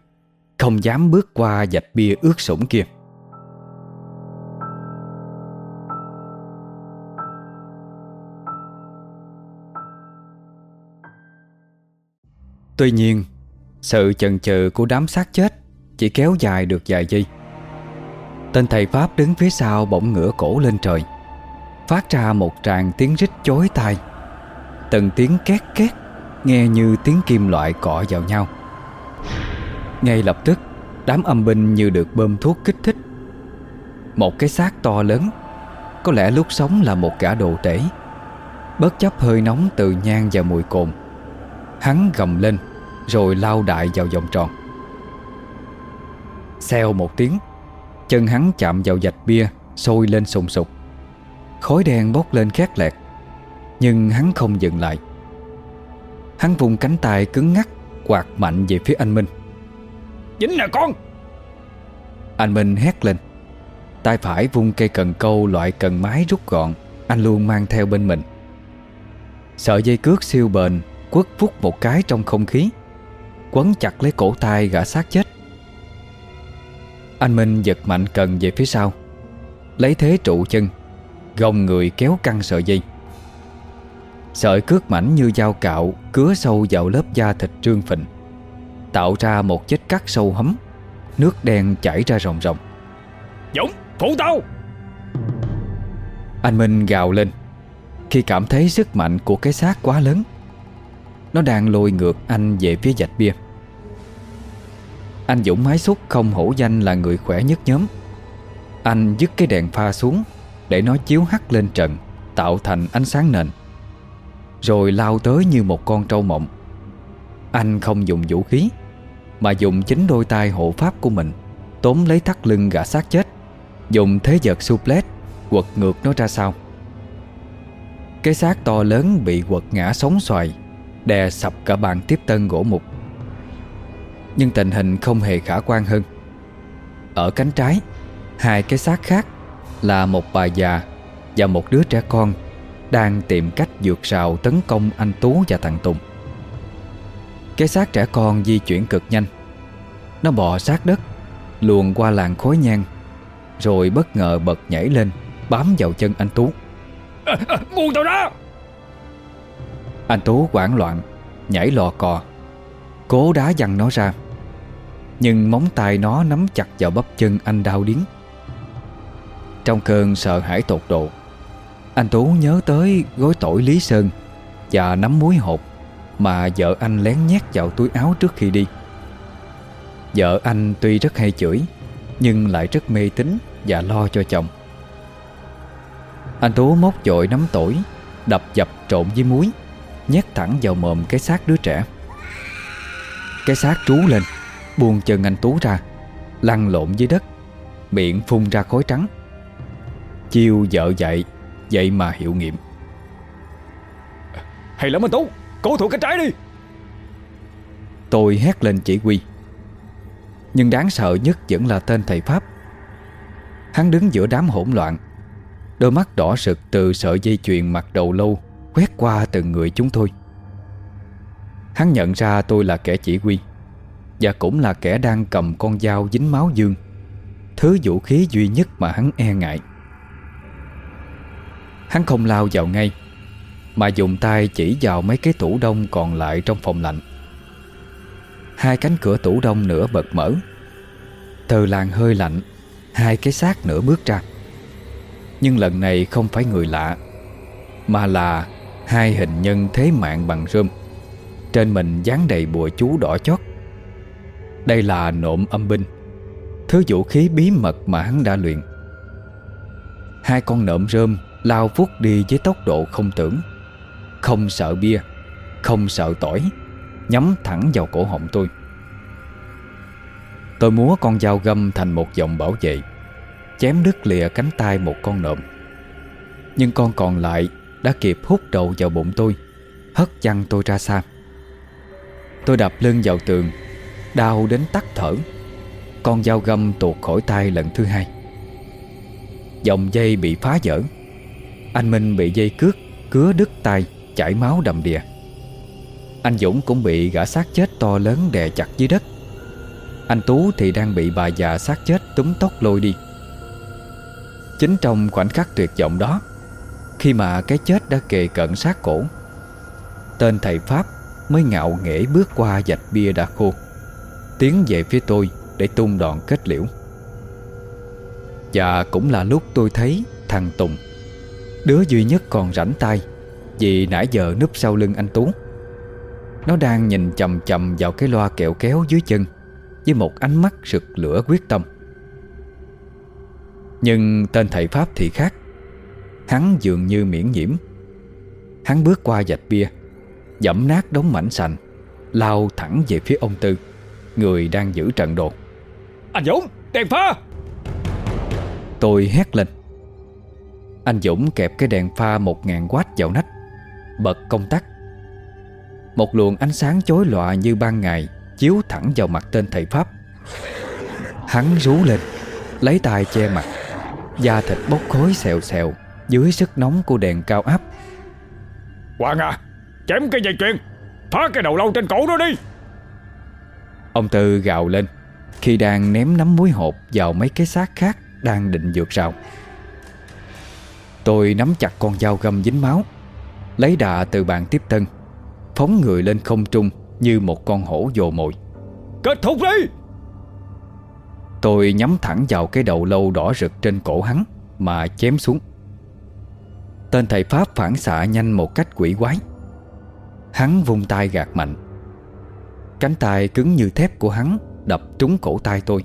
Không dám bước qua dạch bia ướt sũng kia. Tuy nhiên, Sự chần chừ của đám xác chết Chỉ kéo dài được vài giây. Tên thầy Pháp đứng phía sau bỗng ngửa cổ lên trời, Phát ra một tràng tiếng rít chối tai. Từng tiếng két két, Nghe như tiếng kim loại cọ vào nhau. Ngay lập tức, Đám âm binh như được bơm thuốc kích thích. Một cái xác to lớn, Có lẽ lúc sống là một gã đồ tể, Bất chấp hơi nóng từ nhang và mùi cồn, Hắn gầm lên. Rồi lao đại vào vòng tròn. Xeo một tiếng Chân hắn chạm vào dạch bia Sôi lên sùng sục. Khói đen bốc lên khét lẹt Nhưng hắn không dừng lại. Hắn vùng cánh tay cứng ngắc Quạt mạnh về phía anh Minh. Dính nè con! Anh Minh hét lên. Tay phải vung cây cần câu loại cần mái rút gọn Anh luôn mang theo bên mình. Sợi dây cước siêu bền Quất phút một cái trong không khí Quấn chặt lấy cổ tay gã xác chết. Anh Minh giật mạnh cần về phía sau Lấy thế trụ chân Gồng người kéo căng sợi dây. Sợi cước mảnh như dao cạo Cứa sâu vào lớp da thịt trương phình Tạo ra một vết cắt sâu hấm Nước đen chảy ra ròng ròng. Dũng, phụ tao! Anh Minh gào lên Khi cảm thấy sức mạnh của cái xác quá lớn nó đang lôi ngược anh về phía dạch bia. Anh Dũng mái xúc không hổ danh là người khỏe nhất nhóm. Anh dứt cái đèn pha xuống Để nó chiếu hắt lên trần, Tạo thành ánh sáng nền. Rồi lao tới như một con trâu mộng. Anh không dùng vũ khí, Mà dùng chính đôi tay hộ pháp của mình, Tóm lấy thắt lưng gã xác chết, Dùng thế giật suplex Quật ngược nó ra sau. Cái xác to lớn bị quật ngã sóng xoài Đè sập cả bàn tiếp tân gỗ mục. Nhưng tình hình không hề khả quan hơn. Ở cánh trái Hai cái xác khác Là một bà già Và một đứa trẻ con Đang tìm cách vượt rào tấn công anh Tú và thằng Tùng. Cái xác trẻ con di chuyển cực nhanh. Nó bò sát đất Luồn qua làng khói nhang Rồi bất ngờ bật nhảy lên Bám vào chân anh Tú. À, à, Buông tao ra! Anh Tú hoảng loạn, Nhảy lò cò, Cố đá dằn nó ra. Nhưng móng tay nó nắm chặt vào bắp chân anh đau điếng. Trong cơn sợ hãi tột độ, Anh Tú nhớ tới gói tỏi Lý Sơn Và nắm muối hột Mà vợ anh lén nhét vào túi áo trước khi đi. Vợ anh tuy rất hay chửi, Nhưng lại rất mê tín Và lo cho chồng. Anh Tú móc chội nắm tỏi, Đập dập trộn với muối. Nhét thẳng vào mồm cái xác đứa trẻ. Cái xác trú lên Buông chân anh Tú ra Lăn lộn dưới đất Miệng phun ra khói trắng. Chiêu vợ dậy Vậy mà hiệu nghiệm. Hay lắm anh Tú Cố thủ cái trái đi. Tôi hét lên chỉ huy. Nhưng đáng sợ nhất vẫn là tên thầy Pháp. Hắn đứng giữa đám hỗn loạn Đôi mắt đỏ sực từ sợi dây chuyền mặt đầu lâu Quét qua từng người chúng tôi. Hắn nhận ra tôi là kẻ chỉ huy, Và cũng là kẻ đang cầm con dao dính máu dương, Thứ vũ khí duy nhất mà hắn e ngại. Hắn không lao vào ngay, Mà dùng tay chỉ vào mấy cái tủ đông còn lại trong phòng lạnh. Hai cánh cửa tủ đông nửa bật mở, Từ làn hơi lạnh, Hai cái xác nửa bước ra. Nhưng lần này không phải người lạ, Mà là Hai hình nhân thế mạng bằng rơm. Trên mình dán đầy bùa chú đỏ chót. Đây là nộm âm binh. Thứ vũ khí bí mật mà hắn đã luyện. Hai con nộm rơm lao vút đi với tốc độ không tưởng. Không sợ bia, Không sợ tỏi, Nhắm thẳng vào cổ họng tôi. Tôi múa con dao găm thành một vòng bảo vệ, Chém đứt lìa cánh tay một con nộm. Nhưng con còn lại đã kịp hút đầu vào bụng tôi, Hất văng tôi ra xa. Tôi đập lưng vào tường, Đau đến tắt thở, Con dao găm tuột khỏi tay lần thứ hai. Dòng dây bị phá vỡ, Anh Minh bị dây cước Cứa đứt tay, Chảy máu đầm đìa. Anh Dũng cũng bị gã xác chết to lớn đè chặt dưới đất. Anh Tú thì đang bị bà già xác chết túm tóc lôi đi. Chính trong khoảnh khắc tuyệt vọng đó khi mà cái chết đã kề cận sát cổ. Tên thầy Pháp mới ngạo nghễ bước qua dạch bia đã khô, Tiến về phía tôi để tung đòn kết liễu. Và cũng là lúc tôi thấy thằng Tùng, Đứa duy nhất còn rảnh tay Vì nãy giờ núp sau lưng anh Tú. Nó đang nhìn chầm chầm vào cái loa kẹo kéo dưới chân Với một ánh mắt rực lửa quyết tâm. Nhưng tên thầy Pháp thì khác. Hắn dường như miễn nhiễm. Hắn bước qua dạch bia Dẫm nát đống mảnh sành Lao thẳng về phía ông Tư Người đang giữ trận đồ. Anh Dũng đèn pha! Tôi hét lên. Anh Dũng kẹp cái đèn pha 1000W vào nách Bật công tắc. Một luồng ánh sáng chói lọa như ban ngày Chiếu thẳng vào mặt tên thầy Pháp. Hắn rú lên Lấy tay che mặt Da thịt bốc khói xèo xèo Dưới sức nóng của đèn cao áp. Hoàng à Chém cái dây chuyền Phá cái đầu lâu trên cổ nó đi. Ông Tư gào lên Khi đang ném nắm muối hộp Vào mấy cái xác khác Đang định vượt rào. Tôi nắm chặt con dao găm dính máu Lấy đà từ bàn tiếp tân Phóng người lên không trung Như một con hổ dồ mồi. Kết thúc đi. Tôi nhắm thẳng vào cái đầu lâu đỏ rực trên cổ hắn Mà chém xuống Tên thầy Pháp phản xạ nhanh một cách quỷ quái. Hắn vung tay gạt mạnh. Cánh tay cứng như thép của hắn Đập trúng cổ tay tôi.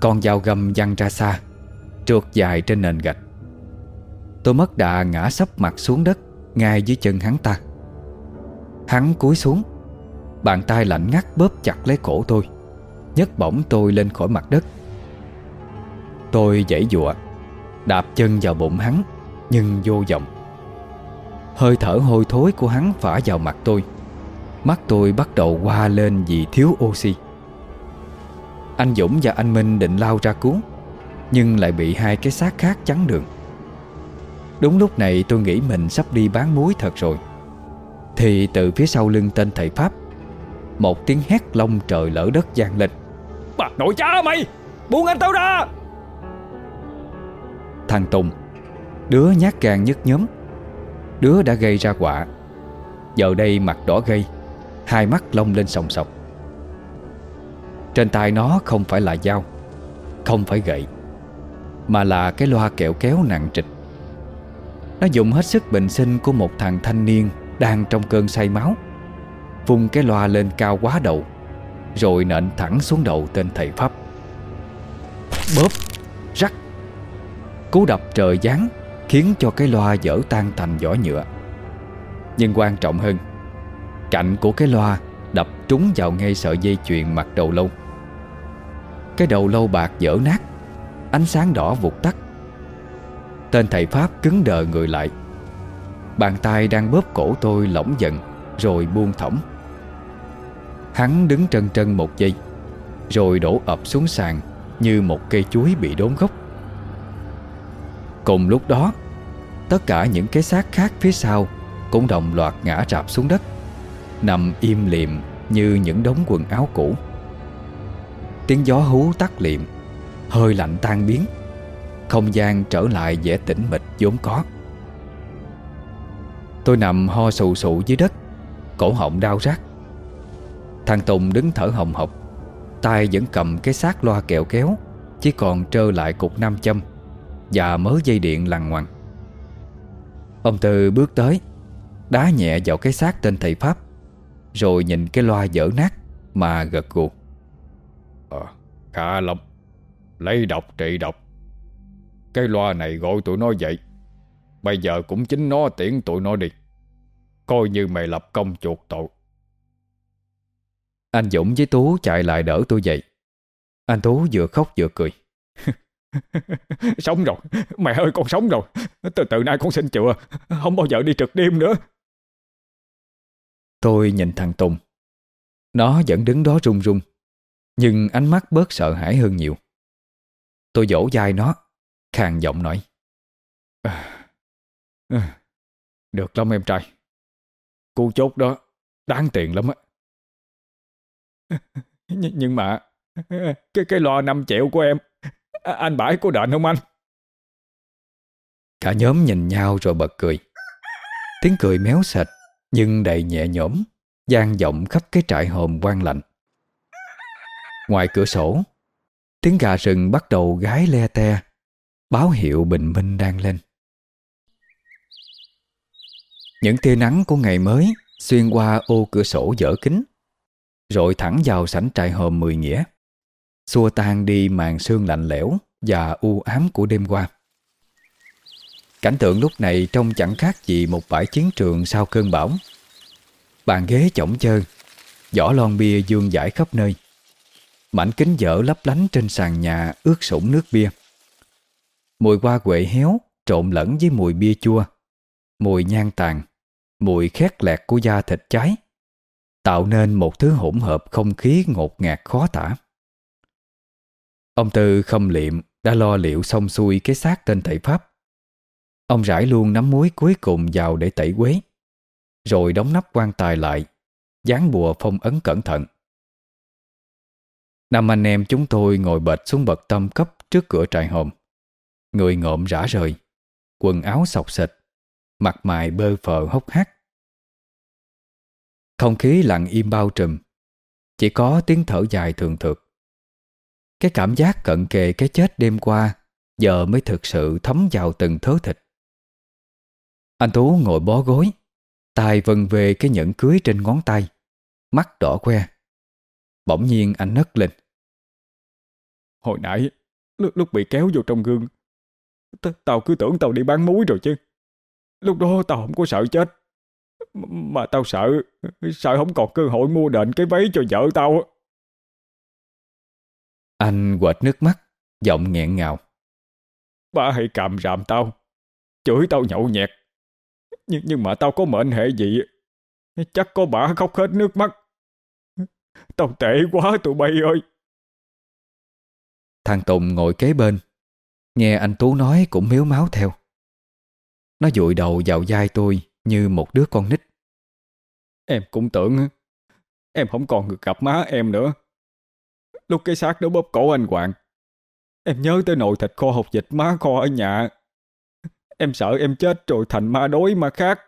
Con dao găm văng ra xa, Trượt dài trên nền gạch. Tôi mất đà ngã sấp mặt xuống đất, Ngay dưới chân hắn ta. Hắn cúi xuống, Bàn tay lạnh ngắt bóp chặt lấy cổ tôi, nhấc bổng tôi lên khỏi mặt đất. Tôi dãy dụa Đạp chân vào bụng hắn. Nhưng vô vọng. Hơi thở hôi thối của hắn phả vào mặt tôi. Mắt tôi bắt đầu qua lên vì thiếu oxy. Anh Dũng và anh Minh định lao ra cứu, Nhưng lại bị hai cái xác khác chắn đường. Đúng lúc này tôi nghĩ mình sắp đi bán muối thật rồi. Thì từ phía sau lưng tên thầy Pháp, Một tiếng hét lông trời lỡ đất vang lên. Bà nội cha mày, Buông anh tao ra! Thằng Tùng Đứa nhát gan nhất nhóm. Đứa đã gây ra quả. Giờ đây mặt đỏ gây Hai mắt lông lên sòng sọc. Trên tay nó không phải là dao, Không phải gậy, Mà là cái loa kẹo kéo nặng trịch. Nó dùng hết sức bình sinh của một thằng thanh niên Đang trong cơn say máu, Vung cái loa lên cao quá đầu, Rồi nện thẳng xuống đầu tên thầy Pháp. Bóp, Rắc, Cú đập trời giáng. Khiến cho cái loa dở tan thành vỏ nhựa. Nhưng quan trọng hơn, Cạnh của cái loa Đập trúng vào ngay sợi dây chuyền mặt đầu lâu. Cái đầu lâu bạc dở nát, Ánh sáng đỏ vụt tắt. Tên thầy Pháp cứng đờ người lại. Bàn tay đang bóp cổ tôi lỏng dần, Rồi buông thõng. Hắn đứng trân trân một giây, Rồi đổ ập xuống sàn Như một cây chuối bị đốn gốc. Cùng lúc đó Tất cả những cái xác khác phía sau Cũng đồng loạt ngã rạp xuống đất, Nằm im liềm Như những đống quần áo cũ. Tiếng gió hú tắt liệm Hơi lạnh tan biến, Không gian trở lại vẻ tĩnh mịch vốn có. Tôi nằm ho sù sụ dưới đất, Cổ họng đau rát. Thằng Tùng đứng thở hồng hộc, tay vẫn cầm cái xác loa kẹo kéo, Chỉ còn trơ lại cục nam châm Và mớ dây điện lằn ngoằng. Ông Tư bước tới Đá nhẹ vào cái xác tên thầy Pháp Rồi nhìn cái loa dở nát Mà gật gù. Ờ, khá lắm. Lấy độc trị độc Cái loa này gọi tụi nó vậy. Bây giờ cũng chính nó tiễn tụi nó đi. Coi như mày lập công chuộc tội. Anh Dũng với Tú chạy lại đỡ tôi dậy. Anh Tú vừa khóc vừa cười. [LAUGHS] Sống rồi. Mẹ ơi, con sống rồi. Từ từ nay con xin chữa. Không bao giờ đi trực đêm nữa. Tôi nhìn thằng Tùng. Nó vẫn đứng đó run run, Nhưng ánh mắt bớt sợ hãi hơn nhiều. Tôi dỗ dai nó, Khàn giọng nói. [SIGHS] Được lắm em trai. Cú chốt đó Đáng tiền lắm á. [LAUGHS] Nhưng mà, [LAUGHS] Cái cái loa 5 triệu của em À, anh bãi có đền không anh? Cả nhóm nhìn nhau rồi bật cười. Tiếng cười méo sệt Nhưng đầy nhẹ nhõm gian vọng khắp cái trại hòm quang lạnh Ngoài cửa sổ, Tiếng gà rừng bắt đầu gái le te, Báo hiệu bình minh đang lên. Những tia nắng của ngày mới Xuyên qua ô cửa sổ dở kính Rồi thẳng vào sảnh trại hòm mười nghĩa. Xua tan đi màn sương lạnh lẽo Và u ám của đêm qua Cảnh tượng lúc này trông chẳng khác gì một bãi chiến trường sau cơn bão. Bàn ghế chỏng chơ, vỏ lon bia dương dãi khắp nơi. Mảnh kính dở lấp lánh trên sàn nhà ướt sũng nước bia. Mùi hoa quệ héo trộn lẫn với mùi bia chua, mùi nhang tàn, mùi khét lẹt của da thịt cháy, tạo nên một thứ hỗn hợp không khí ngột ngạt khó tả. Ông Tư không liệm, đã lo liệu xong xuôi cái xác tên thầy Pháp. Ông rải luôn nắm muối cuối cùng vào để tẩy quế, Rồi đóng nắp quan tài lại, Dán bùa phong ấn cẩn thận. Năm anh em chúng tôi ngồi bệt xuống bậc tâm cấp trước cửa trại hòm. Người ngộm rã rời, Quần áo sọc xịt Mặt mày bơ phờ hốc hác. Không khí lặng im bao trùm, Chỉ có tiếng thở dài thường thượt. Cái cảm giác cận kề cái chết đêm qua Giờ mới thực sự thấm vào từng thớ thịt. Anh Tú ngồi bó gối tay vần về cái nhẫn cưới trên ngón tay Mắt đỏ que Bỗng nhiên anh nấc lên. Hồi nãy Lúc, lúc bị kéo vô trong gương t Tao cứ tưởng tao đi bán muối rồi chứ. Lúc đó tao không có sợ chết Mà tao sợ Sợ không còn cơ hội mua đền cái váy cho vợ tao anh quệt nước mắt Giọng nghẹn ngào. Ba hãy càm ràm tao Chửi tao nhậu nhẹt. Nhưng, nhưng mà tao có mệnh hệ gì? Chắc có bả khóc hết nước mắt. Tao tệ quá tụi bay ơi. Thằng Tùng ngồi kế bên Nghe anh Tú nói cũng miếu máu theo. Nó dụi đầu vào vai tôi Như một đứa con nít. Em cũng tưởng Em không còn được gặp má em nữa Lúc cái xác nó bóp cổ anh Hoàng. Em nhớ tới nồi thịt kho hột dịch má kho ở nhà. Em sợ em chết rồi thành ma đối ma khác.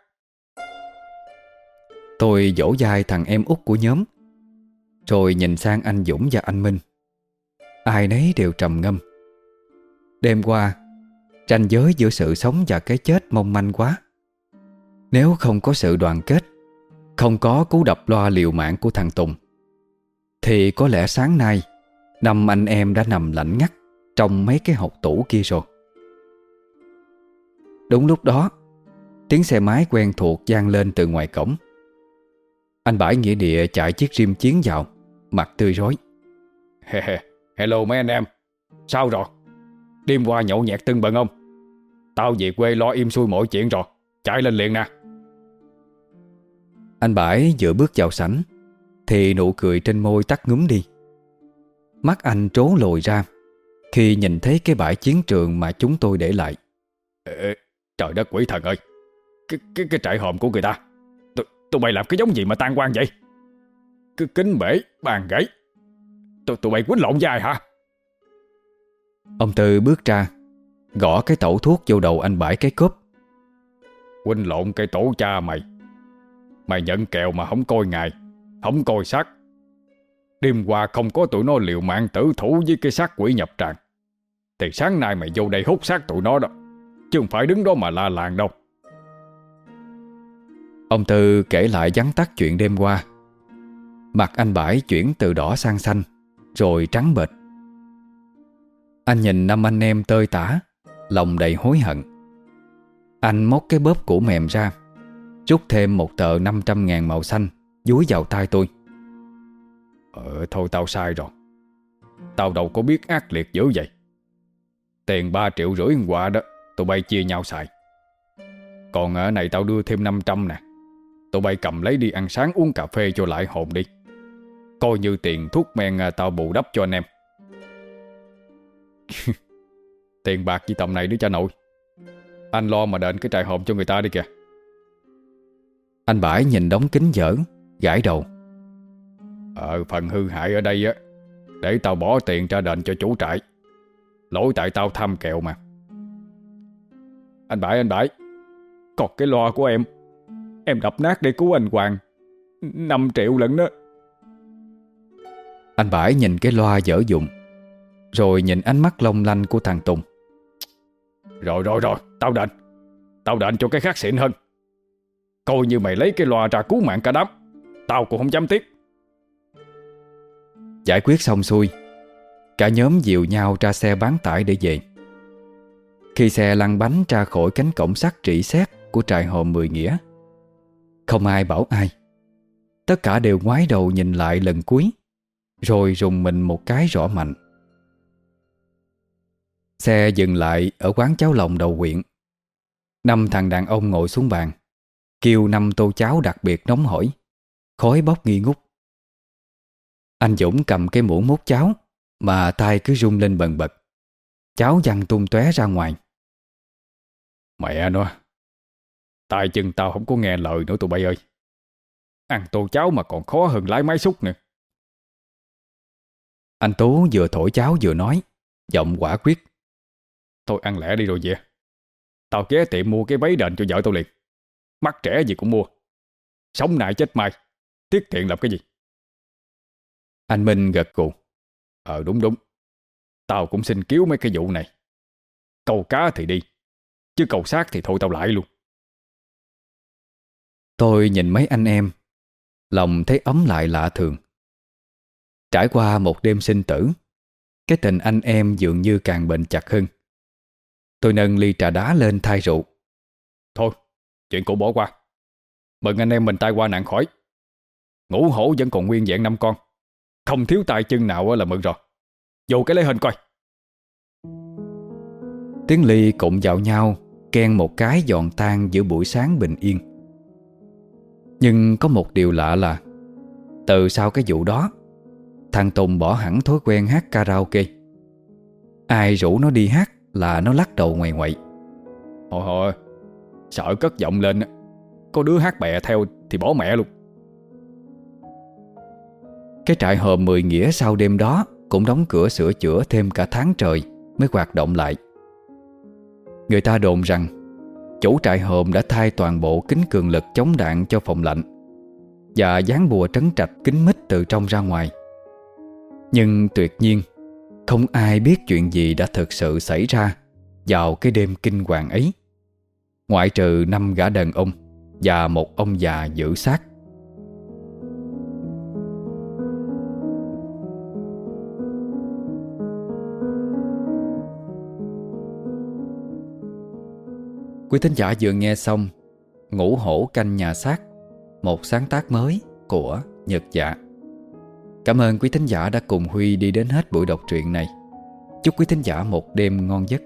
Tôi dỗ dai thằng em út của nhóm, Rồi nhìn sang anh Dũng và anh Minh. Ai nấy đều trầm ngâm. Đêm qua Tranh giới giữa sự sống và cái chết mong manh quá. Nếu không có sự đoàn kết, Không có cú đập loa liều mạng của thằng Tùng, Thì có lẽ sáng nay Năm anh em đã nằm lạnh ngắt Trong mấy cái hộp tủ kia rồi. Đúng lúc đó Tiếng xe máy quen thuộc gian lên từ ngoài cổng. Anh Bãi nghĩa địa chạy chiếc rim chiến vào Mặt tươi rối [LAUGHS] Hello mấy anh em Sao rồi? Đêm qua nhậu nhẹt tưng bận không? Tao về quê lo im xuôi mọi chuyện rồi Chạy lên liền nè. Anh Bãi vừa bước vào sảnh Thì nụ cười trên môi tắt ngúm đi Mắt anh trố lồi ra. Khi nhìn thấy cái bãi chiến trường mà chúng tôi để lại. Ê, Trời đất quỷ thần ơi. Cái, cái, cái trại hòm của người ta. Tụi, tụi bay làm cái giống gì mà tan quan vậy? Cứ kính bể bàn gãy. Tụi, tụi bay quýnh lộn với ai hả? Ông Tư bước ra Gõ cái tẩu thuốc vô đầu anh bãi cái cốp. Quýnh lộn cái tổ cha mày. Mày nhận kèo mà không coi ngài Không coi xác Đêm qua không có tụi nó liều mạng tử thủ với cái xác quỷ nhập tràng. Thì sáng nay mày vô đây hút xác tụi nó đó, Chứ không phải đứng đó mà la làng đâu. Ông Tư kể lại vắn tắt chuyện đêm qua. Mặt anh bãi chuyển từ đỏ sang xanh, Rồi trắng bệch. Anh nhìn năm anh em tơi tả, Lòng đầy hối hận. Anh móc cái bóp củ mềm ra, Rút thêm một tờ 500 ngàn màu xanh Dúi vào tay tôi. Ờ thôi tao sai rồi. Tao đâu có biết ác liệt dữ vậy. Tiền 3 triệu rưỡi quà đó, Tụi bay chia nhau xài. Còn ở này tao đưa thêm 500 nè. Tụi bay cầm lấy đi ăn sáng uống cà phê cho lại hồn đi. Coi như tiền thuốc men ờ, tao bù đắp cho anh em. [LAUGHS] Tiền bạc gì tầm này đứa cha nội. Anh lo mà đền cái trại hòm cho người ta đi kìa. Anh bãi nhìn đóng kính dở, Gãi đầu. Ờ phần hư hại ở đây á Để tao bỏ tiền ra đền cho chủ trại. Lỗi tại tao tham kẹo mà. Anh Bãi anh Bãi Còn cái loa của em Em đập nát để cứu anh Hoàng 5 triệu lận đó. Anh bãi nhìn cái loa dở dụng Rồi nhìn ánh mắt long lanh của thằng Tùng. Rồi rồi rồi Tao đền Tao đền cho cái khác xịn hơn. Coi như mày lấy cái loa ra cứu mạng cả đám Tao cũng không dám tiếc Giải quyết xong xuôi, Cả nhóm dìu nhau ra xe bán tải để về. Khi xe lăn bánh ra khỏi cánh cổng sắt trĩ xét Của trại hòm Mười Nghĩa, Không ai bảo ai. Tất cả đều ngoái đầu nhìn lại lần cuối, Rồi rùng mình một cái rõ mạnh. Xe dừng lại ở quán cháo lòng đầu quyện Năm thằng đàn ông ngồi xuống bàn, Kêu năm tô cháo đặc biệt nóng hổi, Khói bốc nghi ngút. Anh Dũng cầm cái muỗng múc cháo Mà tay cứ rung lên bần bật. Cháo văng tung tóe ra ngoài. Mẹ nó tay chân tao không có nghe lời nữa tụi bay ơi. Ăn tô cháo mà còn khó hơn lái máy xúc nữa. Anh Tú vừa thổi cháo vừa nói Giọng quả quyết. Thôi ăn lẹ đi rồi về. Tao ghé tiệm mua cái váy đền cho vợ tao liền. Mắc trẻ gì cũng mua. Sống nại chết mai. Tiết tiện làm cái gì anh Minh gật cụ Ờ đúng đúng. Tao cũng xin cứu mấy cái vụ này. Câu cá thì đi, Chứ câu xác thì thôi tao lại luôn. Tôi nhìn mấy anh em, Lòng thấy ấm lại lạ thường. Trải qua một đêm sinh tử, Cái tình anh em dường như càng bền chặt hơn. Tôi nâng ly trà đá lên thay rượu. Thôi, Chuyện cũ bỏ qua. Mừng anh em mình tai qua nạn khỏi. Ngũ hổ vẫn còn nguyên vẹn năm con. Không thiếu tay chân nào là mừng rồi. Vô cái lấy hình coi. Tiếng ly cũng vào nhau Ken một cái giòn tan giữa buổi sáng bình yên. Nhưng có một điều lạ là, Từ sau cái vụ đó, Thằng Tùng bỏ hẳn thói quen hát karaoke. Ai rủ nó đi hát là nó lắc đầu ngoài ngoại Hồi hồi Sợ cất giọng lên Có đứa hát bè theo thì bỏ mẹ luôn. Cái trại hòm mười nghĩa sau đêm đó Cũng đóng cửa sửa chữa thêm cả tháng trời Mới hoạt động lại. Người ta đồn rằng, Chủ trại hòm đã thay toàn bộ kính cường lực chống đạn cho phòng lạnh Và dán bùa trấn trạch kính mít từ trong ra ngoài. Nhưng tuyệt nhiên, Không ai biết chuyện gì đã thực sự xảy ra Vào cái đêm kinh hoàng ấy. Ngoại trừ năm gã đàn ông Và một ông già giữ xác. Quý thính giả vừa nghe xong Ngũ hổ canh nhà xác, Một sáng tác mới của Nhật Dạ. Cảm ơn quý thính giả đã cùng Huy đi đến hết buổi đọc truyện này. Chúc quý thính giả một đêm ngon giấc.